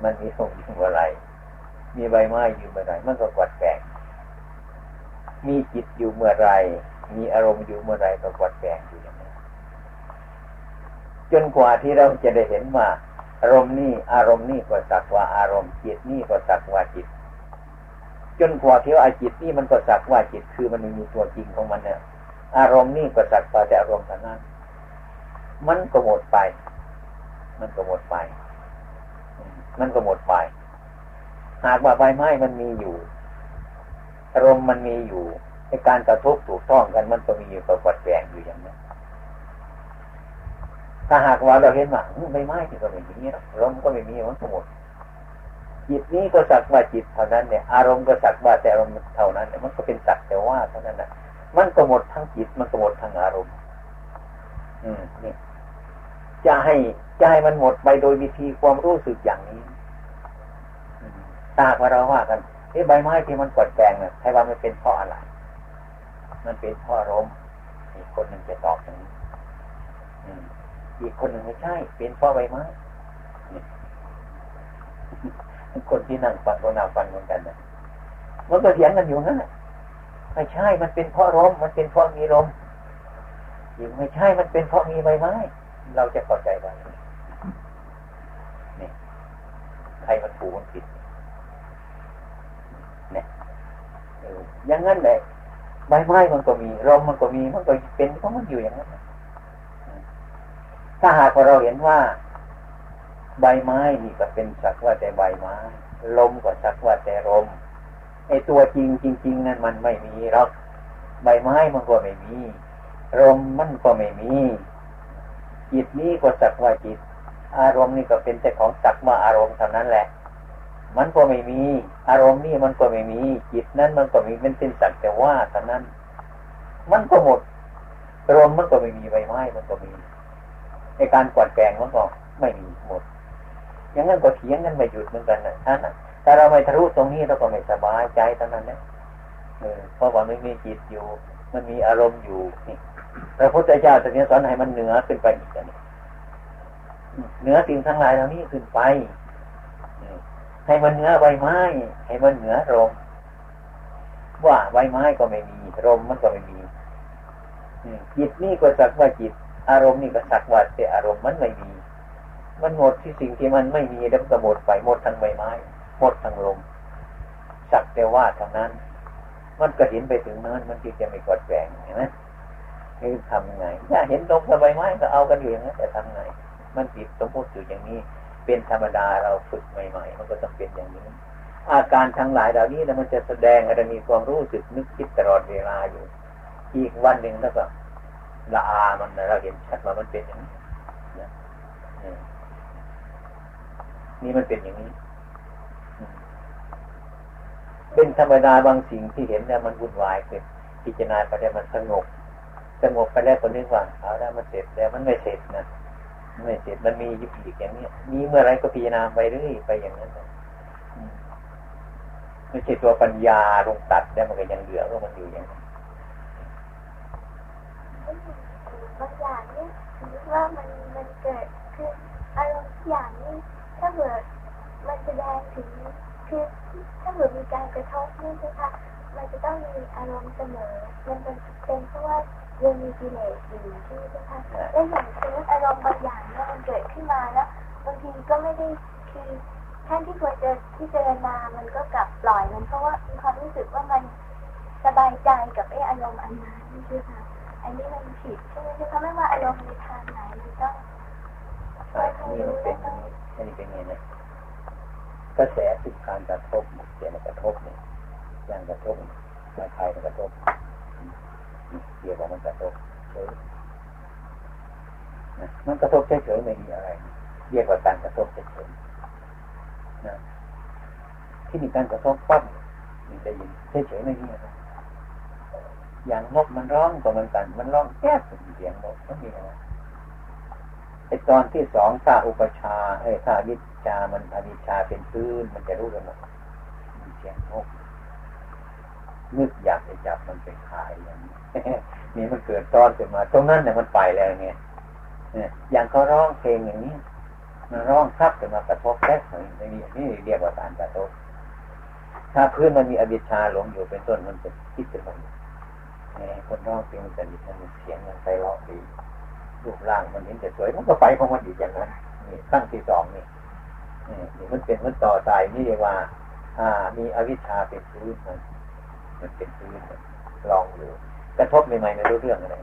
มันมีลมอยู่เมื่อไรมีใบไม้อยู่เมื่อไรมันก็กวดแกงมีจิตอยู่เมื่อไรมีอารมณ์อยู่เมื่อไรก็กวดแกงอยู่ จนกว่าที่เราจะได้เห็นว่า อารมณ์นี่อารมณ์นี่ก็สักว่าอารมณ์จิตนี่ก็สักว่าจิต จนกว่าที่ว่าจิตนี่มันก็สักว่าจิต คือมันมีตัวจริงของมันเนี่ยอารมณ์นี่ก็สักแต่อารมณ์เท่านั้นมันก็หมดไป มันก็หมดไป มันก็หมดไป หากว่าใบไม้มันมีอยู่อารมณ์มันมีอยู่ในการกระทบถูกต้องกันมันก็มีอยู่กับวัดแปลงอยู่อย่างนั้น ถ้าหากว่าเราเห็นว่าใบไม้ที่ก็ไม่มีลมก็ไม่มีมันก็หมดจิตนี้ก็สักว่าจิตเท่านั้นเนี่ยอารมณ์ก็สักว่าแต่อารมณ์เท่านั้นเนี่ยมันก็เป็นสักแต่ว่าเท่านั้นนะมันก็หมดทั้งจิตมันก็หมดทั้งอารมณ์ อืมนี่จะให้จะให้มันหมดไปโดยวิธีความรู้สึกอย่างนี้ตาว่าเราว่ากันไอ้ใบไม้ที่มันกดแปลงเนี่ยใครว่ามันเป็นเพราะอะไร มันเป็นเพราะอารมณ์อีกคนหนึ่งจะตอบอย่างนี้ อีกคนหนึ่งไม่ใช่ เป็นเพราะใบไม้คนที่นั่งฟังก็นั่งฟังเหมือนกันนะมันก็เถียงกันอยู่นั่นแหละไม่ใช่ มันเป็นเพราะลมมันเป็นเพราะมีลมยิ่งไม่ใช่ มันเป็นเพราะมีใบไม้ เราจะเข้าใจว่านี่ใครมันถูกมันผิดเนี่ยอย่างนั้นแหละใบไม้มันก็มีลมมันก็มีมันก็เป็นเพราะมันอยู่อย่างนั้น ถ้าหากว่าเราเห็นว่า ใบไม้นี่ก็เป็นสักว่าแต่ใบไม้ ลมก็สักว่าแต่ลมไอตัวจริงจริง ๆ นั้นมันไม่มีหรอกใบไม้มันก็ไม่มีลมมันก็ไม่มี จิตนี้ก็สักว่าจิต อารมณ์นี่ก็เป็นแต่ของสักว่าอารมณ์เท่านั้นแหละ มันก็ไม่มี อารมณ์นี่มันก็ไม่มี จิตนั้นมันก็มีมันเป็นสักแต่ว่าเท่านั้น มันก็หมดลมมันก็ไม่มีใบไม้มันก็มี ในการกวาดแปลงมันก็ไม่มีหมด อย่างนั้นก็เถียงกันไม่หยุดเหมือนกันนะท่านนะถ้าเราไม่ทะลุตรงนี้เราก็ไม่สบายใจเท่านั้นนะเพราะว่าไม่มีจิตอยู่ มันมีอารมณ์อยู่นี่พระพุทธเจ้าตรัสสอนให้มันเหนือขึ้นไปอีกนี่เหนือสิ่งทั้งหลายเหล่านี้ขึ้นไปให้มันเหนือใบไม้ ให้มันเหนือลมว่าใบไม้ก็ไม่มีลมมันก็ไม่มีจิตนี่ก็สักว่าจิต อารมณ์นี่ก็สักว่าแต่อารมณ์มันไม่มี มันหมดที่สิ่งที่มันไม่มีแล้วก็หมดไปหมดทั้งใบไม้หมดทั้งลมสักแต่ว่าทั้งนั้น มันก็เห็นไปถึงนั้นมันจึงจะไม่กดแปลงเห็นไหมคือทำไงถ้าเห็นลมกับใบไม้ก็เอากันอยู่อย่างนั้นแต่ทำไง มันผิดสมมติอยู่อย่างนี้ เป็นธรรมดาเราฝึกใหม่ๆ มันก็ต้องเป็นอย่างนี้ อาการทั้งหลายเหล่านี้แล้วมันจะแสดงให้เรมีความรู้สึกนึกคิดตลอดเวลาอยู่ อีกวันหนึ่งแล้วก็ ละอามันเราเห็นชัดว่ามันเป็นอย่างนี้นี่มันเป็นอย่างนี้ เป็นธรรมดาบางสิ่งที่เห็นเนี่ยมันวุ่นวายเกิดพิจารณาไปได้วมันสงบสงบไปได้วคนนึกว่าเอาได้มันเสร็จแล้วมันไม่เสร็จนะไม่เสร็จมันมียุบอีกอย่างนี้มีเมื่อไรก็พิจารณาไปเรื่อยไปอย่างนั้นไม่ใช่ตัวปัญญาลงตัดได้มันก็ยังเหลือก็มันอยู่อย่างนั้น บางอย่างนี่ถือว่ามันมันเกิดคืออารมณ์อย่างนี้ถ้าเกิดมันแสดงถึงคือถ้าเกิดมีการกระทบนี่ใช่ไหมคะมันจะต้องมีอารมณ์เสมอ มันเป็นเป็นเพราะว่ายังมีกิเลสอยู่ใช่ไหมคะและอย่างเช่นอารมณ์บางอย่างเนี่ยมันเกิดขึ้นมาแล้วบางทีก็ไม่ได้คือแทนที่ควรจะพิจารณามันก็กลับปล่อยมันเพราะว่ามีความรู้สึกว่ามันสบายใจกับไอ้อารมณ์อันนั้นใช่ไหมคะ อันนี้มันผิดใช่ไหมคะไม่ว่าอารมณ์ในทางไหนมันต้องนี่มันเป็นอันนี้เป็นไงเนะกระแสติดการกระทบเสียงกระทบเนี่ยอย่างกระทบใครใครกระทบเกี่ยวกับมันกระทบเฉยนะมันกระทบเฉยๆไม่มีอะไรเรียกว่าการกระทบเฉยๆนะที่มีการกระทบปั๊บมันจะยินเฉยๆไม่มีอะไร อย่างนกมันร้องก็เหมือนกัน มันร้องแก๊เสียงนกไม่มีอะไรไอตอนที่สองถ้าอุปชาไอ้ถ้าวิชามันอวิชาเป็นพื้น มันจะรู้กันว่ามีเสียงนกนึกอยากจะจับมันไปขายอย่างนี้นี่มันเกิดตอนขึ้นมา ตรงนั้นเนี่ยมันไปแล้วไงเนี่ยอย่างเขาร้องเพลงอย่างนี้มันร้องทับขึ้นมากระทบแค่ไหนนี่นี่เรียกว่าการกระทบถ้าพื้นมันมีอวิชชาหลงอยู่เป็นต้นมันจะคิดขึ้นมา คนร้องเพลงมันจะดีมันเสียงมันไปร้องดีรูปร่างมันเห็นจะสวยมันก็ไปของมันอยู่อย่างนั้นนี่ขั้นที่สองนี่นี่มันเป็นมันต่อสายนี่เรียกว่า อ่า มีอวิชชาเป็นพื้นมันมันเป็นพื้นลองดูกระทบใหม่ๆไม่รู้เรื่องอะไร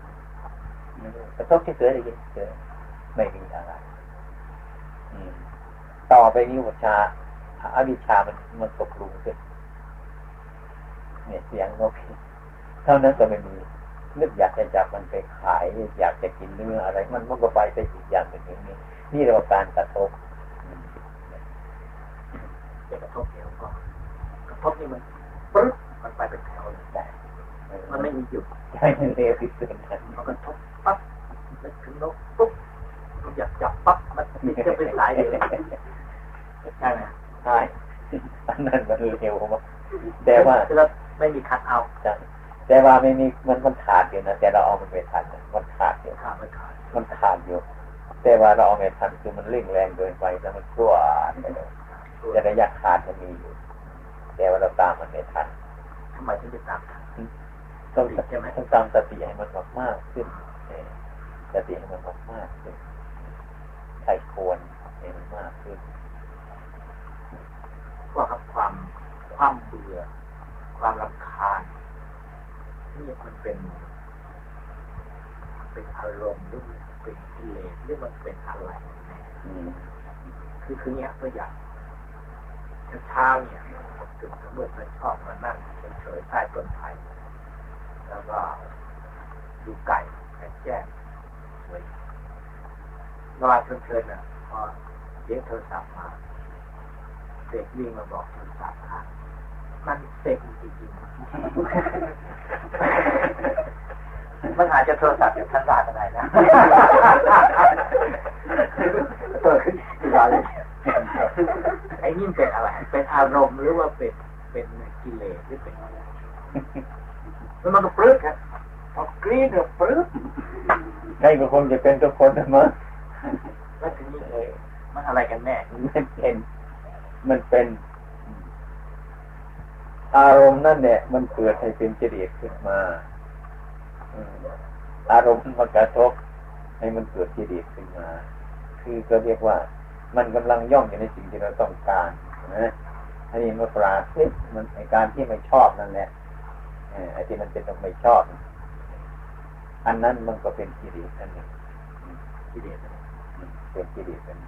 กระทบที่เสือได้ยินเสือไม่มีอะไรต่อไปนี้วิชาอวิชามันมันตกลุงขึ้นเนี่ยเสียงนก เท่านั้นก็ไม่มีนึกอยากจะจับมันไปขายอยากจะกินเนื้ออะไร มันมันก็ไปไปอีกอย่างหนึ่งอย่างนี้ นี่เรียกว่าการกระทบจะกระทบเดียวก็กระทบนี่มันปึ๊บมันไปเป็นแถวแต่มันไม่มีหยุดใช่มันเร็วที่สุดมันกระทบปั๊บนึกถึงนกปุ๊บมันอยากจับปั๊บมันจะเป็นสายเลยใช่ไหมใช่อันนั้นมันเร็วมากแต่ว่าไม่มีคัดเอาใช่ แต่ว่าไม่มีมันมันขาดอยู่นะแต่เราเอามันไม่ทันมันขาดอยู่ขาดมันขาดมันขาดอยู่ แต่ว่าเราเอาไม่ทันคือมันเร่งแรงเกินไปแล้วมันกลัวไปเลยแต่ระยะขาดมันมีอยู่ แต่ว่าเราตามมันไม่ทันทำไมถึงจะตามทันต้องต้องตามสติให้มันมากมากขึ้นสติให้มันมากมากขึ้นใครควรให้มันมากขึ้นก็ครับความความเบื่อความรำคาญ นี่มันเป็น เป็นอารมณ์หรือเป็นกิเลสหรือมันเป็นอะไรคือคือเนี้ยตัวอย่างเช้าเนี่ยตื่นเมื่อมันชอบมานั่งเฉยๆใต้ต้นไผ่แล้วก็ดูไก่แก่แจ้งสวยนอนเพลินๆอะพอเสียงโทรศัพท์มา เด็กวิ่งมาบอกโทรศัพท์ค่ะ มันเซ็งจริงๆมันอาจจะโทรศัพท์จากท่านราก็ได้นะเอออะไรไอ้นี่เป็นอะไร เป็นอารมณ์หรือว่าเป็นเป็นกิเลสหรือเป็นอะไรแล้วมันก็ปลื้มครับพอกรีดก็ปลื้มใช่ก็คงจะเป็นทุกคนนะมั้งแล้วทีนี้มันอะไรกันแน่ มันเป็น มันเป็น อารมณ์นั่นเนี่ยมันเกิดให้เป็นจริตขึ้นมาอารมณ์มันกระทบให้มันเกิดจริตขึ้นมา คือก็เรียกว่า มันกำลังย่องอยู่ในสิ่งที่เราต้องการนะอันนี้มันปราศิมันในการที่ไม่ชอบนั่นแหละไอ้ที่มันเป็นต้องไม่ชอบ อันนั้นมันก็เป็นกิเลสอันหนึ่งกิเลสเป็นกิเลสเป็น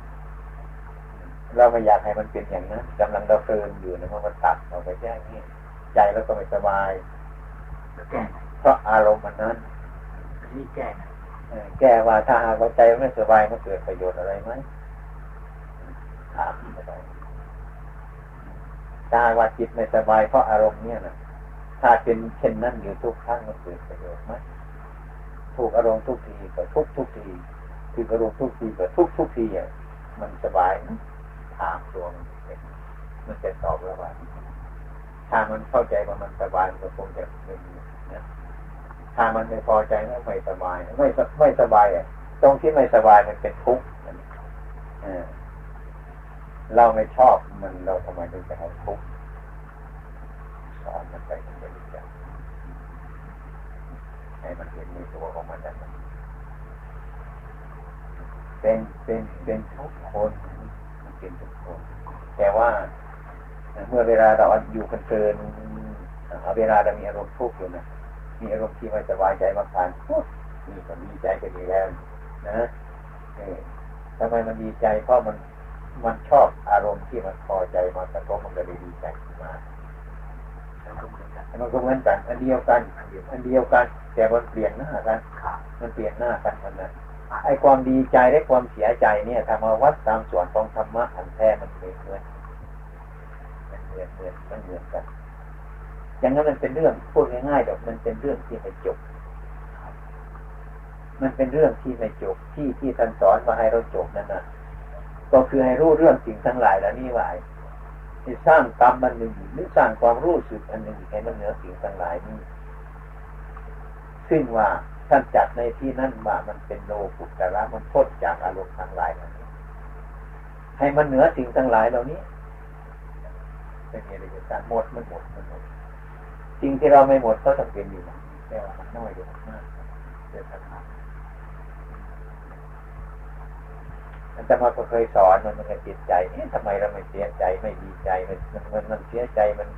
เราไม่อยากให้มันเป็นอย่างนั้นกำลังเราเพลินอยู่นะมันตัดออกไปแค่นี้ ใจแล้วก็ไม่สบายเพราะอารมณ์มันนั้นนี่แก้แก้ว่าถ้าหากว่าใจไม่สบายมันเกิดประโยชน์อะไรไหมถามไม่ได้ถ้าว่าจิตไม่สบายเพราะอารมณ์เนี่ยนะถ้าเป็นเช่นนั้นอยู่ทุกครั้งมันเกิดประโยชน์ไหมถูกอารมณ์ทุกทีก็ทุกทุกทีถูกอารมณ์ทุกทีก็ทุกทุกทีอะมันสบายนะถามตัวมันมันจะตอบแล้วว่า ถ้ามันเข้าใจว่ามันสบายมันคงจะไม่มีนะถ้ามันไม่พอใจแล้วไม่สบาย ไม่ไม่สบายอะตรงที่ไม่สบายมันเป็นทุกข์เราไม่ชอบมันเราทำไมถึงจะให้ทุกข์สอนมันไปมันจะรู้จักให้มันเห็นในตัวของมันนะเป็นเป็นเป็นทุกคนเป็นทุกคน แต่ว่า เมื่อเวลาเราอยู่คนเกินเอาเวลาเรามีอารมณ์ทุกข์อยู่นะมีอารมณ์ที่ไม่สบายใจมาผ่านนี่ก็ดีใจก็ดีแล้วนะทำไมมันดีใจเพราะมันมันชอบอารมณ์ที่มันพอใจมันแต่ก็มันก็เลยดีใจมามันก็เหมือนกันมันก็เหมือนกันอันเดียวกันอันเดียวกัน แต่มันเปลี่ยนหน้ากันมันเปลี่ยนหน้ากันมันนะไอ้ความดีใจและความเสียใจเนี่ยถ้ามาวัดตามส่วนของธรรมะอันแท้มันเหมือน เหมือนมันเหมือนเหมือนมันเหมือนกันอย่างนั้นมันเป็นเรื่องพูดง่ายๆแบบมันเป็นเรื่องที่ไม่จบ มันเป็นเรื่องที่ไม่จบที่ที่ท่านสอนมาให้เราจบนั่นน่ะ ก็คือให้รู้เรื่องสิ่งทั้งหลายแล้วนี่ว่าที่สร้างกรรมมันหนึ่งหรือสร้างความรู้สึกอันหนึ่งให้มันเหนือสิ่งทั้งหลายนี้ ซึ่งว่าท่านจัดในที่นั่นว่ามันเป็นโลกุตระมันพ้นจากอารมณ์ทั้งหลายเหล่านี้ให้มันเหนือสิ่งทั้งหลายเหล่านี้ เป็นอะไรกันหมดมันหมดมันหมดสิ่งที่เราไม่หมดก็ต้องเป็นอยู่แต่ว่ามันน้อยอยู่มากเดือดร้อนอาจารย์ก็เคยสอนมันมันก็จิตใจนี่ทำไมเราไม่เสียใจไม่ดีใจมันมันมันเสียใจมัน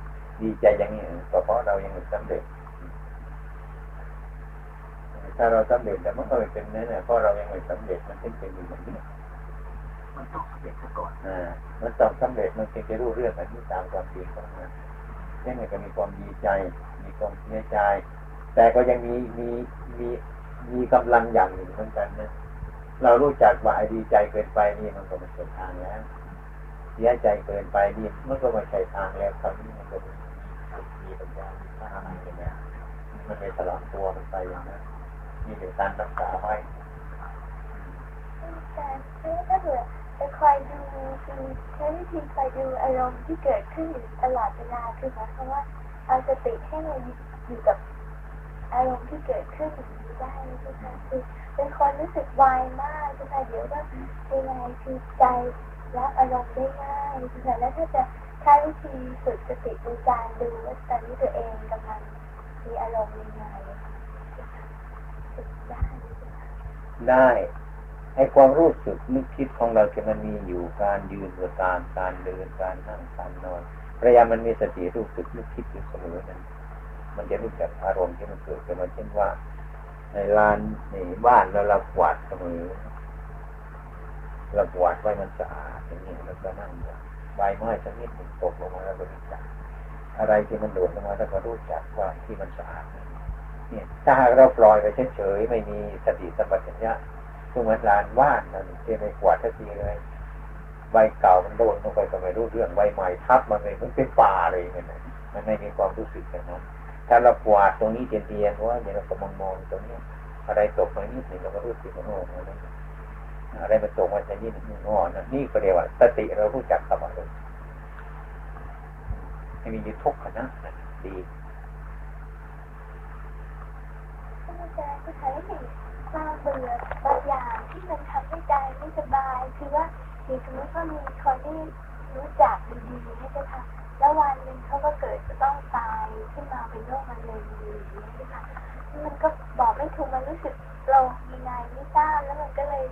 ดีใจอย่างนี้ก็เพราะเรายังไม่สำเร็จถ้าเราสำเร็จแต่มันก็ไม่เป็นนั่นแหละเพราะเรายังไม่สำเร็จมันถึงเป็นอยู่แบบนี้ มันต้องสำเร็จก่อนอ่ามันต้องสำเร็จมันจึงจะรู้เรื่องแบบนี้ตามความจริงของมันนี่มันก็มีความดีใจ มีความเสียใจ แต่ก็ยังมีมีมีมีกำลังอย่างหนึ่งเหมือนกันนะเรารู้จักว่าไอ้ดีใจเกินไปนี่มันก็ไม่ใช่ทางแล้วเสียใจเกินไปนี่มันก็ไม่ใช่ทางแล้วคราวนี้มันก็มีปัญญามีพระอะไรเนี่ยมันไม่ตลอดตัวมันไปอย่างนั้นนี่เป็นการรักษาไว้แต่ถ้าเกิด จะคอยดูคือใช้วิธีคอยดูอารมณ์ที่เกิดขึ้นอยู่ตลอดเวลาคือหมายความว่าเอาสติให้มันอยู่กับอารมณ์ที่เกิดขึ้นอย่างนี้ได้ใช่ไหมคือเป็นคนรู้สึกวายมากใช่ไหมเดี๋ยวก็เป็นไงคือใจรับอารมณ์ได้ง่ายใช่ไหมแล้วถ้าจะใช้วิธีฝึกสติดูการดูว่าตอนนี้ตัวเองกำลังมีอารมณ์ยังไงได้ ได้ไอ้ความรู้สึกนึกคิดของเราจะมันมีอยู่การยืนก็ตามการเดินการนั่งการนอนพยายามมันมีสติรู้สึกนึกคิดอยู่เสมอนั้น มันจะรู้จักอารมณ์ที่มันเกิดขึ้นมาเช่นว่า ในลานในบ้านเราเรากวาดเสมอเรากวาดไว้มันสะอาดอย่างนี้แล้วก็นั่งใบไม้ชนิดหนึ่งตกลงมาแล้วรู้จักอะไรที่มันโดดลงมาแล้วก็รู้จักว่าที่มันสะอาดเนี่ยถ้าหากเราปล่อยไปเฉยๆไม่มีสติสัมปชัญญะ ก็เหมือนลานว่านนั่นที่ไม่กวดทันทีเลยใบเก่ามันโดนลงไปก็ไม่รู้เรื่องใบใหม่ทับมันเลยมันเป็นป่าเลยมันมันไม่มีความรู้สึกอย่างนั้นถ้าเรากวาดตรงนี้เตียนเตียนว่าอย่างเราก็มองมองตรงนี้อะไรตกมานิดหนึ่งเราก็รู้สึกว่าโอ้โหอะไรมันตกมาจากนี่หนึ่งอ๋อนี่ก็เรียกว่าสติเรารู้จักกับอะไรให้มีทุกข์นะดีอาจารย์ก็ใช้ ความเบื่อบางอย่างที่มันทำให้ใจไม่สบาย คือว่าอย่างสมมติว่ามีคนที่รู้จักดีๆให้จะทำแล้ววันหนึ่งเขาก็เกิดจะต้องตายขึ้นมาเป็นโรคมะเร็งอย่างนี้ใช่ไหมมันก็บอกไม่ถูกมันรู้สึกเรามีนายไม่ทราบแล้วมันก็เลย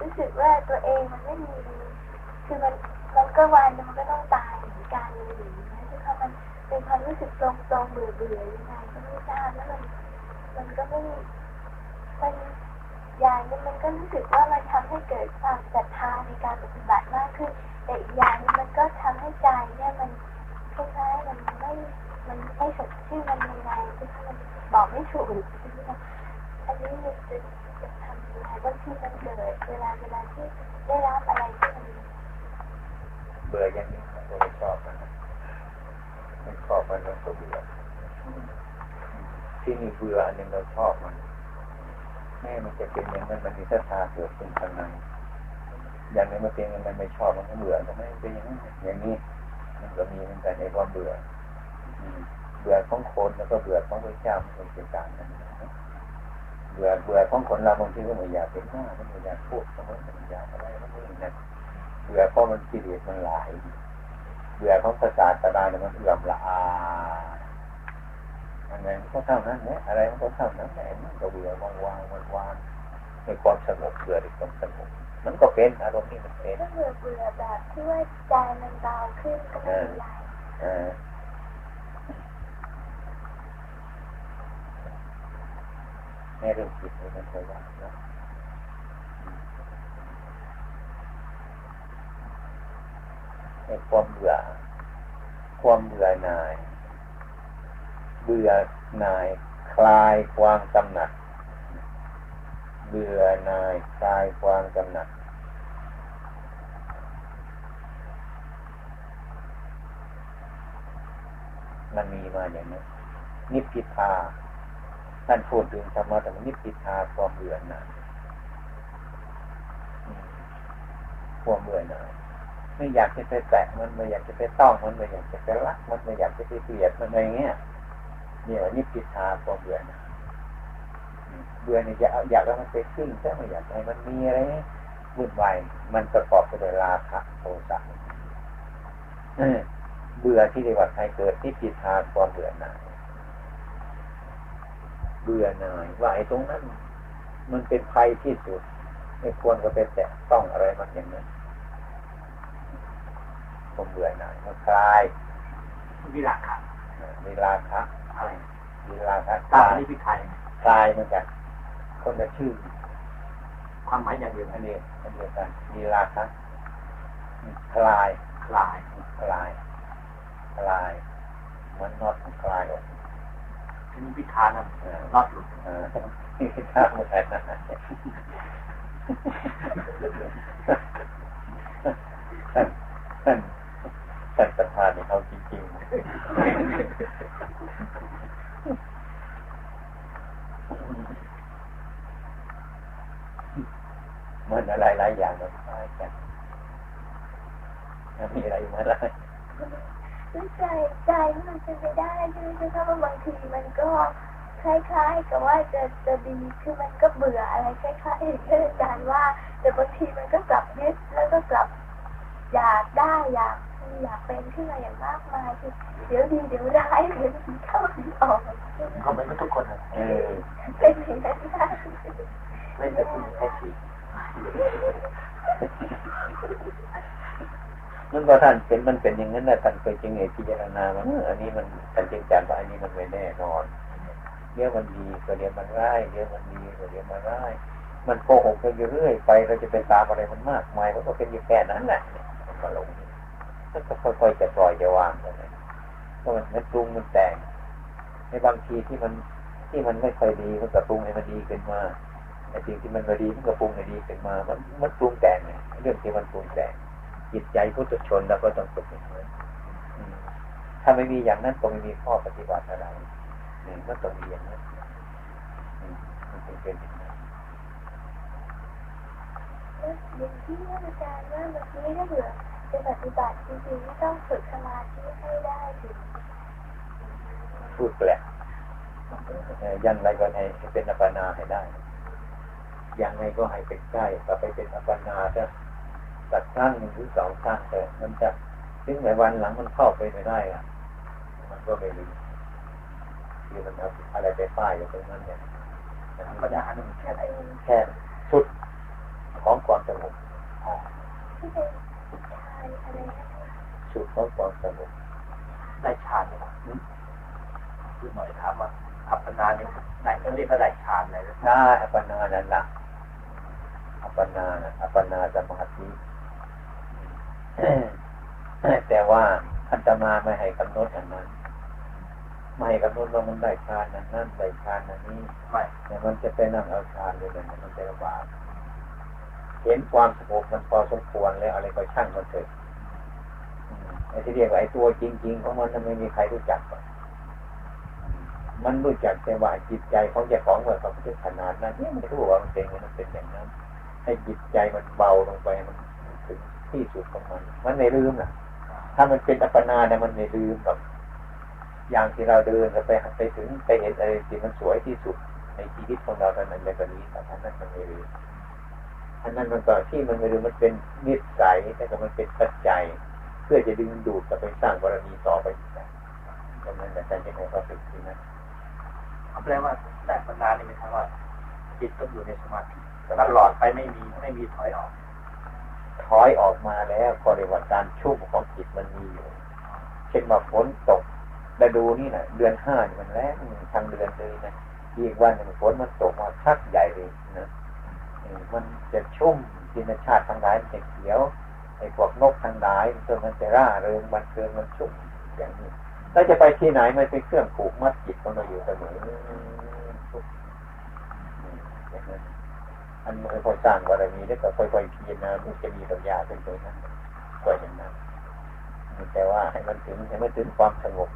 รู้สึกว่าตัวเองมันไม่มี คือมันมันก็วันมันก็ต้องตายเหมือนกันอะไรอย่างนี้ใช่ไหมมันเป็นความรู้สึกตรงๆเบื่อๆยังไงก็ไม่ทราบแล้วมันมันก็ไม่ มันอย่างนึงมันก็รู้สึกว่ามันทำให้เกิดความศรัทธาในการปฏิบัติมากขึ้น แต่อีกอย่างนึงมันก็ทำให้ใจเนี่ยมันคล้ายๆมันไม่มันไม่สดชื่นมันยังไงคือมันบอกไม่ถูกอันนี้มันจะจะทำยังไงบางทีมันเกิดเวลาเวลาที่ได้รับอะไรที่มันเบื่ออย่างนี้มันก็ไม่ชอบมันไม่ชอบมันก็เบื่อที่นี่เบื่ออันนึงเราชอบมัน แม่มันจะเป็นอย่างนั้นมันมีศรัทธาเกิดขึ้นข้างในอย่างนี้มันเป็นมันไม่ชอบมันก็เบื่อทำไมเป็นอย่างนั้อย่างนี้มันก็มีเหมือนกันในความเบื่อเบื่อของคนแล้วก็เบื่อของพระเจ้ามันเป็นการนั้นเบื่อเบื่อของคนเราบางทีก็ไม่อยากเป็นหน้าไม่อยากพูดไม่อยากอะไรไม่นั่นเบื่อเพราะมันกิเลสมันหลายเบื่อของภาษาตะดาเนี่ยมันเอื่อมละอา อันนั้นก็เท่านั้นเนี่ยอะไรมันก็เท่านั้นแหละมันก็เบื่อวางวางวางในความสงบเบื่อในความสงบมันก็เป็นอารมณ์นี้มันเป็นก็เบื่อเบื่อแบบที่ว่าใจมันเบาขึ้นก็ไม่เป็นไรในเรื่องจิตมันเคยว่านะในความเบื่อความเบื่อหน่ายเบื่อหน่ายคลายความกำหนัด เบื่อหน่ายคลายความกำหนัดมันมีมาอย่างนี้นิพพิทาท่านพูดถึงธรรมะแต่มันนิพพิทาความเบื่อหน่ายความเบื่อหน่ายไม่อยากจะไปแตะมันไม่อยากจะไปต้องมันไม่อยากจะไปรักมันไม่อยากจะไปเกลียดมันอะไรเงี้ย เนี่ยนิพพิทาความเบื่อหน่ายเบื่อเนี่ยอยากอยากให้มันไปขึ้นแต่ไม่อยากให้มันมีอะไรวุ่นวายมันประกอบไปด้วยราคะโทสะเบื่อที่เรียกว่าใครเกิดนิพพิทาความเบื่อหน่ายเบื่อหน่ายว่าไอ้ตรงนั้นมันเป็นภัยที่สุด ไม่ควรก็ไปแตะต้องอะไรมันอย่างนั้นผมเบื่อหน่ายมันคลายวิราคะวิราคะ อะไรวิราคะตานี่พิไทยคลายเหมือนกันคนละชื่อ ความหมายอย่างเดียวอันนี้อันเดียวกันวิราคะคลายคลายคลายคลายมันนอดคลายออกทีนี้พิธานั่นรอดหลุดพิธาหมดแล้วนะท่านท่านท่านประธานนี่เขาจริงๆ มันอะไรหลายอย่างมันคล้ายกันมีอะไรมาได้ด้วยใจใจมันเป็นไปได้ใช่ไหมเพราะว่าบางทีมันก็คล้ายๆกับว่าจะจะดีคือมันก็เบื่ออะไรคล้ายๆอย่างที่อาจารย์ว่า แต่บางทีมันก็กลับยึดแล้วก็กลับอยากได้อยากอยากเป็นขึ้นมาอย่างมากมายคือเดี๋ยวดีเดี๋ยวร้ายเดี๋ยวดีเข้าดีออกเขาเป็นทุกคนเออเป็นอย่างนั้นได้ไม่แต่คุณแค่ที นั่นว่าท่านเป็นมันเป็นอย่างนั้นนะท่านเคยจึงไงพิจารณาว่าอันนี้มันท่านจึงจำว่าอันนี้มันไม่แน่นอนเดี๋ยวมันดีก็เดี๋ยวมันร้ายเดี๋ยวมันดีก็เดี๋ยวมันร้ายมันโกหกไปเรื่อยไปเราจะไปตามอะไรมันมากมายมันก็เป็นอยู่แค่นั้นแหละมันก็ลงมันก็ค่อยๆจะปล่อยจะวางไปเลยเพราะมันมันปรุงมันแต่งในบางทีที่มันที่มันไม่ค่อยดีมันก็ปรุงให้มันดีขึ้นมา ในสิ่งที่มันไม่ดีมันก็ปรุงให้ดีขึ้นมา มันมันปรุงแต่งเรื่องที่มันปรุงแต่งจิตใจพุทธชนแล้วก็ต้องฝึกอย่างนั้นถ้าไม่มีอย่างนั้นก็ไม่มีข้อปฏิบัติอะไรหนึ่งก็ต้องมีอย่างนั้นมันเป็นเป็นอย่างนั้นอย่างที่อาจารย์ว่าเมื่อกี้ถ้าเผื่อจะปฏิบัติจริงๆต้องฝึกสมาธิให้ได้ถึงพูดแปลกยันอะไรก็ให้เป็นอัปปนาให้ได้ ยังไงก็ให้เป็นใกล้ต่อไปเป็นอัปปนาจะสักครั้งหนึ่งหรือสองครั้งแต่มันจะถึงในวันหลังมันเข้าไปไม่ได้อะมันก็ไม่ดีคือมันเอาอะไรไปป้ายอยู่ตรงนั้นเนี่ยปัญญาหนึ่งแค่ไหนแค่ชุดของความสงบชุดของความสงบได้ฌานไหมคือหน่อยถามว่าอัปปนาเนี่ยไหนก็เรียกว่าได้ฌานเลยได้อัปปนานั่นแหละ อัปปนาอัปปนาสมาธิแต่ว่าอัตมาไม่ให้กำหนดอันนั้น ไม่ให้กำหนดว่ามันได้ฌานนั้นนั่นได้ฌานนั้นนี้ไม่แต่มันจะไปนั่งเอาฌานเลยเนี่ยมันจะลำบากเห็นความสงบมันพอสมควรแล้วอะไรก็ช่างมันเถอะไอ้ที่เรียกว่าไอ้ตัวจริง ๆ ของมันไม่มีใครรู้จัก มันรู้จักแต่ว่าจิตใจของเจ้าของเมื่อเขาถึงขนาดนั้นเนี่ยมันรู้ว่ามันเป็นมันเป็นอย่างนั้น ให้จิตใจมันเบาลงไปมันถึงที่สุดของมัน มันไม่ลืมนะถ้ามันเป็นอัปปนาเนี่ยมันไม่ลืมแบบอย่างที่เราเดินไปไปถึงไปเห็นอะไรที่มันสวยที่สุด ในชีวิตของเราตอนนั้นในกรณีแต่ท่านนั้นมันไม่ลืมอันนั้นมันก็ที่มันไม่ลืมมันเป็นนิสัยแต่ก็มันเป็นปัจจัยเพื่อจะดึงดูดจะไปสร้างบารมีต่อไปอีกนะตรงนั้นแต่ใจจะให้เขาฝึกที่นั้นแปลว่าได้ปัญญานี่ไม่ใช่ว่าจิตต้องอยู่ในสมาธิ ตลอดไปไม่มีไม่มีถอยออก ถอยออกมาแล้วพอในวันการชุ่มของจิตมันมีอยู่ เช่นว่าฝนตกฤดูนี่นะเดือนห้ามันแรงทางเดือนเลยนะอีกวันหนึ่งฝนมันตกมาชักใหญ่เลยนะมันจะชุ่มดินชาติทางหลายมันจะเขียวไอ้พวกนกทางหลายตัวมันจะร่าเริงมันเกินมันชุ่มอย่างนี้เราจะไปที่ไหนมันเป็นเครื่องผูกมัดจิตของเราอยู่เสมอ อันมันพอสร้างบารมีแล้วก็ค่อยๆเพียรนะมันจะมีปัญญาเป็นตัวนั้นก็อย่างนั้นแต่ว่าให้มันถึงให้มันถึงความสงบ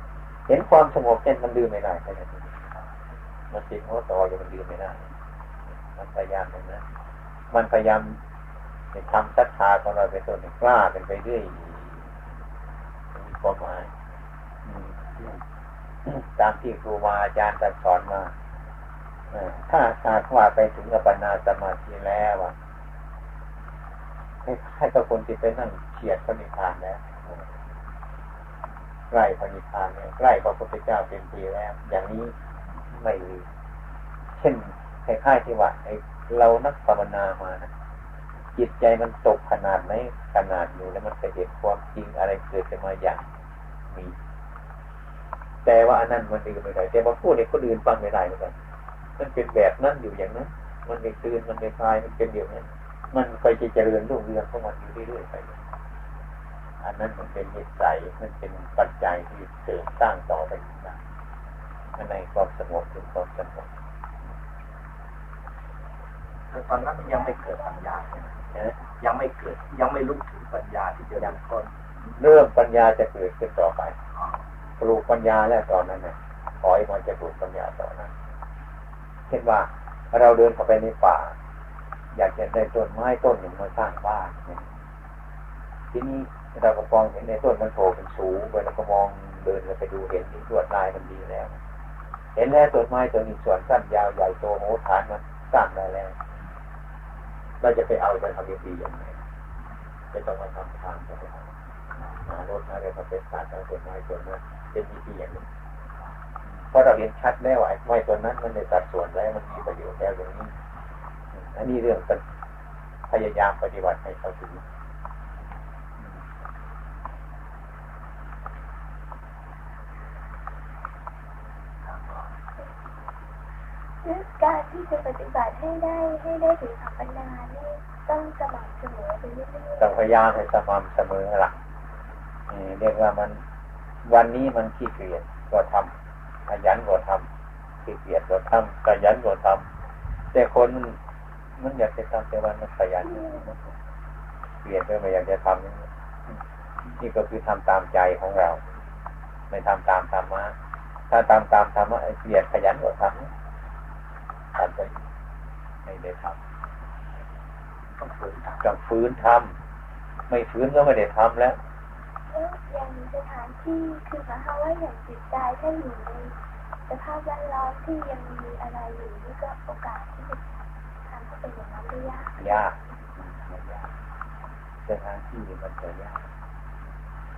เห็นความสงบเช่นมันดื้อไม่ได้ใช่ไหมมันติดหัวต่ออยู่มันดื้อไม่ได้ มันพยายามอย่างนั้นมันพยายามทำศรัทธาของเราไปตัวหนึ่งกล้าเป็นไปเรื่อยมีความหมายตามที่ครูบาอาจารย์สอนมา ถ้าหากว่าไปถึงอัปปนาสมาธิแล้วอะให้กับคนที่ไปนั่งเฉียดพระนิพพานแล้วใกล้พระนิพพานเนี่ยใกล้พระพุทธเจ้าเป็นปีแล้ว อย่างนี้ไม่มีเช่นคล้ายๆที่ว่าไอเรานักภาวนามานะจิตใจมันตกขนาดไหนขนาดอยู่แล้วมันจะเห็นความจริงอะไรเกิดขึ้นมาอย่างมี แต่ว่าอันนั้นมันดืไม่ได้แต่มาพูดในคนอื่นฟังไม่ได้เหมือนกัน มันเป็นแบบนั้นอยู่อย่างนั้น มันไม่ตื่นมันไม่คลายมันเป็นอย่างนั้น มันไปจะเจริญรุ่งเรืองของมันอยู่เรื่อยๆไปอันนั้นมันเป็นนิสัยมันเป็นปัจจัยที่เสริมสร้างต่อไปอีกนะในความสงบถึงความสงบแต่ตอนนั้นยังไม่เกิดปัญญาใช่ไหมยังไม่เกิด ยังไม่ลุกถึงปัญญาที่จะยังต้นเรื่องปัญญาจะเกิดขึ้นต่อไปปลูกปัญญาแล้วตอนนั้นเนี่ยขอให้มันจะปลูกปัญญาต่อนั้น เช่นว่าเราเดินเข้าไปในป่า อยากจะได้ต้นไม้ต้นหนึ่งมาสร้างบ้านเนี่ยทีนี้เราก็มองเห็นในต้นมันโผล่เป็นสูงไปเราก็มองเดินไปดูเห็นที่วดลายมันดีแล้ว เห็นแล้วต้นไม้ตัวนี้ส่วนสั้นยาวใหญ่โตโหฐานมันสร้างได้แล้วเราจะไปเอาไปทำดีๆอย่างไรจะต้องมาทำทางจะไปหารถอะไรมาเป็นสารต้นไม้ต้นนั้นเป็นวิธีอย่างนี้ ราะเราเห็นชัดแล้วไอ้ไม้ต้นนั้นมันในสัดส่วนแล้วมันมีประโยชน์แล้วอย่างนี้ อันนี้เรื่องพยายามปฏิบัติให้เขาถึงการที่จะปฏิบัติให้ได้ให้ได้ถึงสัมปัญญานี่ต้องสม่ำเสมอไปเรื่อยๆต้องพยายามให้สม่ำเสมอละเรียกว่ามันวันนี้มันขี้เกียจก็ทำ ขยันก็ทำขี้เกียจก็ทำขยันก็ทำแต่คนมันอยากจะทำแต่วันมันขยันเกลียดก็ไม่อยากจะทำนี่ก็คือทำตามใจของเรา ไม่ทำตามธรรมะถ้าตามตามธรรมะเกลียดขยันก็ทำทำไปไม่ได้ทำต้องฝืนทำต้องฝืนทำไม่ฝืนก็ไม่ได้ทำแล้ว ย่างสถานที่คือหมายความว่าอย่างจิตใจถ้าอยู่ในสภาพแวดล้อมที่ยังมีอะไรอยู่นี่ก็โอกาสที่จะทำให้เป็นอย่างนั้นได้ยากยากยากสถานที่มันจะยาก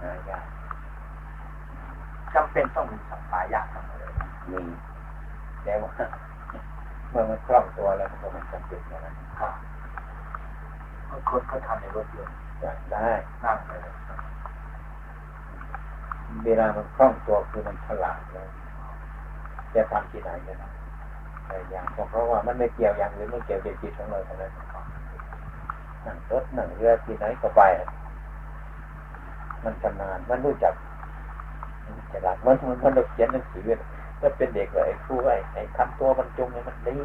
หายากจำเป็นต้องมีสัมปายะทั้งหมดเลยมีแต่ว่าเมื่อมันคล่องตัวแล้วมันก็มันจำเป็นนะบางคนเขาทำในรถยนต์ได้นั่งเลย เวลามันคล่องตัวคือมันฉลาดเลยจะทำที่ไหนกันนะอย่างเพราะว่ามันไม่เกี่ยวอย่างอื่นไม่เกี่ยวกับจิตของเราเท่านั้นนั่งรถนั่งเรือที่ไหนก็ไป มันชำนาญมันรู้จักฉลาดมันมันมันเขียนหนังสือก็เป็นเด็กเลยครูไอ้ไอ้ทำตัวมันจงเนี่ยมันดี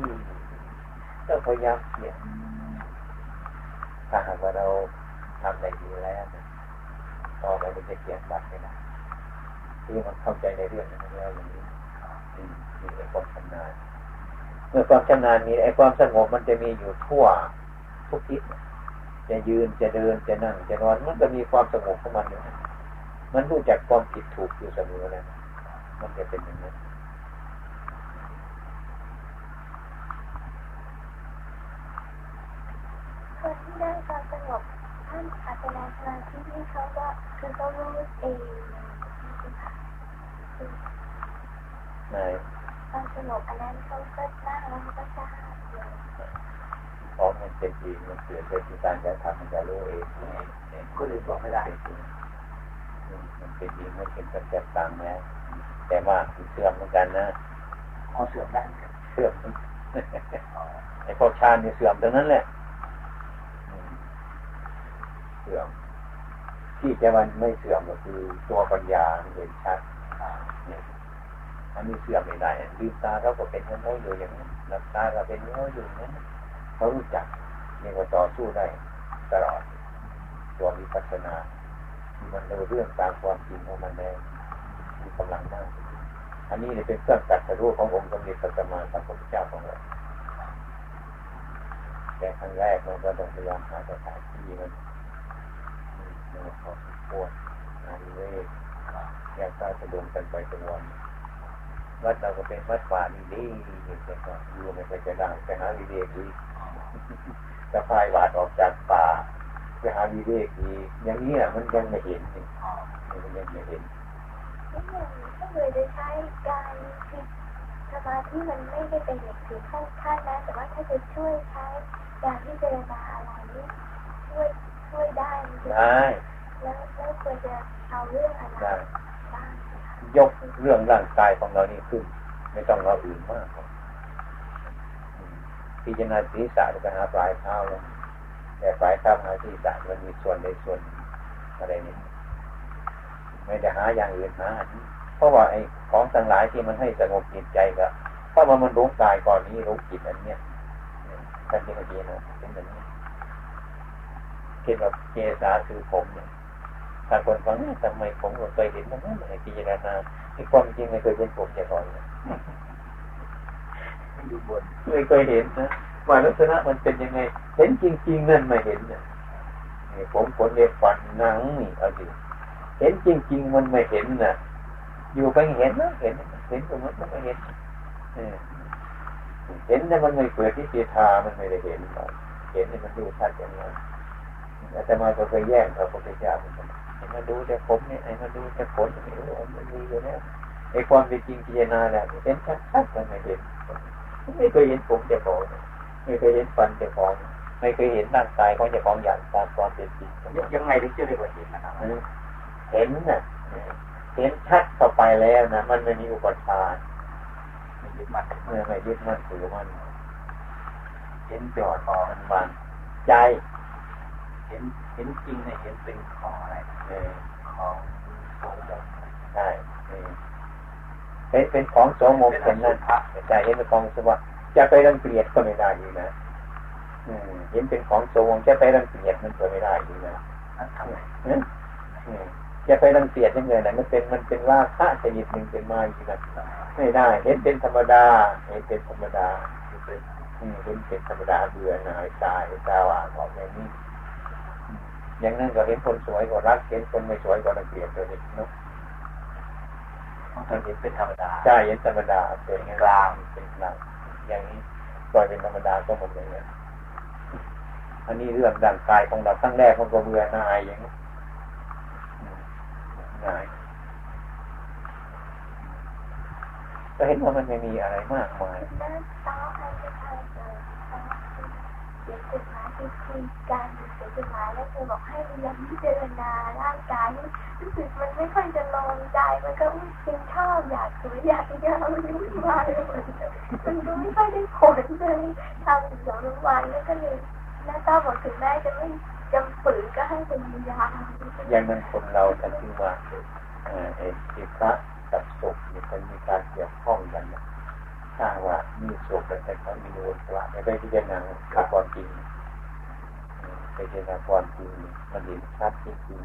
ก็พยายามเขียนถ้าหากว่าเราทำได้ดีแล้วต่อไปมันจะเขียนบัตรไม่ได้ ที่มันเข้าใจในเรื่องนี้แล้วอย่างนี้มีไอ้ความชำนาญเมื่อความชำนาญมีไอ้ความสงบมันจะมีอยู่ทั่วทุกทิศจะยืนจะเดินจะนั่งจะนอนมันก็มีความสงบของมันอยู่มันรู้จักความผิดถูกอยู่เสมอแล้วมันจะเป็นอย่างนั้นคนที่ได้ความสงบท่านอาจารย์สมาธิที่เขาก็คือเขารู้เอง ไหนความสงบอันนั้นเขาก็นั่งแล้วเขาก็ทราบเลยเพราะมันเป็นจริงมันเกิดจากการจะทำมันจะรู้เองก็เลยบอกไม่ได้มันเป็นจริงมันเป็นปัจจัยต่างนะแต่ว่าเสื่อมเหมือนกันนะพอเสื่อมได้เสื่อมไอ้พวกชาเนี่ยเสื่อมตรงนั้นแหละเสื่อมที่จะมันไม่เสื่อมก็คือตัวปัญญาเห็นชัด อันนี้เสื่อมไม่ได้ลืมตาเขาก็เป็นโง่อยู่อย่างนั้หลับตาก็เป็นโง่อยู่อย่างนั้นเขารู้จักเรียกว่าต่อสู้ได้ตลอดตัวมีปัฒนามันเรื่องตามความจริงของมันได้มีกำลังมาก อันนี้เป็นเครื่องตัดสู้ขององค์สมเด็จพระสัมมาสัมพุทธเจ้าของเราแต่ครั้งแรกมันก็ต้องพยายามหาสถานที่มันมันพอสมควรงานเวท แยกตาสะดวกกันไปตะวันวัดเราก็เป็นวัดป่านี่ดีแต่ก็อยู่ไม่ค่อยจะดังไปหาวิเวกดีจะพายหวาดออกจากป่าไปหาวิเวกดีอย่างนี้มันยังไม่เห็นนี่มันยังไม่เห็นก็เลยจะใช้การที่สมาธิมันไม่ได้เป็นอย่างถึงขั้นขั้นนะแต่ว่าถ้าจะช่วยใช้การที่เจรณาอะไรนี่ช่วยช่วยได้ได้แล้วแล้วควรจะ เอาเรื่องอะไรบ้างยกเรื่องร่างกายของเรานี่ขึ้น ไม่ต้องเราอื่นมากพิจารณาศีรษะไปหาปลายเท้าแล้วแต่ปลายเท้าหาศีรษะมันมีส่วนในส่วนอะไรนี้ไม่ได้หาอย่างอื่นหาเพราะว่าไอ้ของต่างหลายที่มันให้สงบจิตใจก็เพราะว่ามันรู้กายก่อนนี้รู้จิตอันเนี้ยกันจริงจริงนะเป็นแบบนี้เห็นแบบเจสาคือผมเนี่ย ถ้าคนฟังทำไมผมเคยเห็นมันไม่พิจารณาที่ความจริงไม่เคยเป็นผมจะก่อนอยู่บนไม่เคยเห็นนะว่าลักษณะมันเป็นยังไง เห็นจริง ๆ นั่นไม่เห็นเนี่ยผมขนเล็บฟันหนังนี่เอาดิเห็นจริง ๆ มันไม่เห็นน่ะ อยู่ไปเห็นนะเห็น เห็นตรงนั้นมันไม่เห็นเห็นแต่มันไม่เปิดที่เจตามันไม่ได้เห็นเห็นนี่มันดูชัดอย่างนั้นแต่มาก็เคยแย่งพระพุทธเจ้าเหมือนกัน มาดูแต่ผมเนี่ยไอ้มาดูแต่ผลไม่รู้มันมีอยู่แล้วไอ้ความเป็นจริงพิจารณาแล้วเห็นชัดๆมันไม่เห็นไม่เคยเห็นผมจะของไม่เคยเห็นฟันจะของไม่เคยเห็นร่างกายของจะของอย่างตามความเป็นจริงยังไงถึงจะเรียกว่าเห็นนะครับเห็นน่ะเห็นชัดต่อไปแล้วนะมันไม่มีอุปทานไม่ยึดมั่นไม่ยึดมั่นถือมันเห็นจอดออกมันวางใจ เห็นเห็นจริงเนี่ยเห็นเป็นของอะไรของสมมติใช่เป็นเป็นของสมมติเป็นนั่นใช่เห็นเป็นของสมมติจะไปรังเกียจก็ไม่ได้ดีนะเห็นเป็นของสมมติจะไปรังเกียจมันก็ไม่ได้ดีนะจะไปรังเกียจยังไงนะมันเป็นมันเป็นว่าค่าชนิดหนึ่งเป็นมาอีกนะไม่ได้ เห็นเป็นธรรมดา เห็นเป็นธรรมดาเห็นเป็นธรรมดาเบื่อหน่ายตายตาหวานออกอย่างนี้ อย่างนั้นก็เห็นคนสวยก็รักเห็นคนไม่สวยก็รังเกียจเลยเนาะมันเห็นเป็นธรรมดาใช่เห็นธรรมดาเป็นกลางเป็นกลางอย่างนี้ปล่อยเป็นธรรมดาก็หมดอย่างนี้อันนี้เรื่องร่างกายของเราตั้งแรกมันก็เบื่อหน่ายอย่างนี้ง่ายก็เห็นว่ามันไม่มีอะไรมากมาย เขียนจดหมายไปคุยกันเขียนจดหมายแล้วเธอบอกให้พยังพิจารณาร่างกายรู้สึกมันไม่ค่อยจะลงใจมันก็เป็นชอบอยากสวยอยากยาวยุ่งวายมันดูไม่ค่อยได้ผลเลยทำสองวันแล้วก็เลยแม่ต้าบอกถึงแม่จะไม่จำฝืนก็ให้เป็นยาอย่างนั้นคนเราท่านที่ว่าเออเอกพระกับสุขมันมีการเกี่ยวข้องกันนะ้าว่ามีสุขแต่เขามีโลภะไม่ได้พิจารณาความจริงพิจารณาความจริงมันเห็นชัดจริง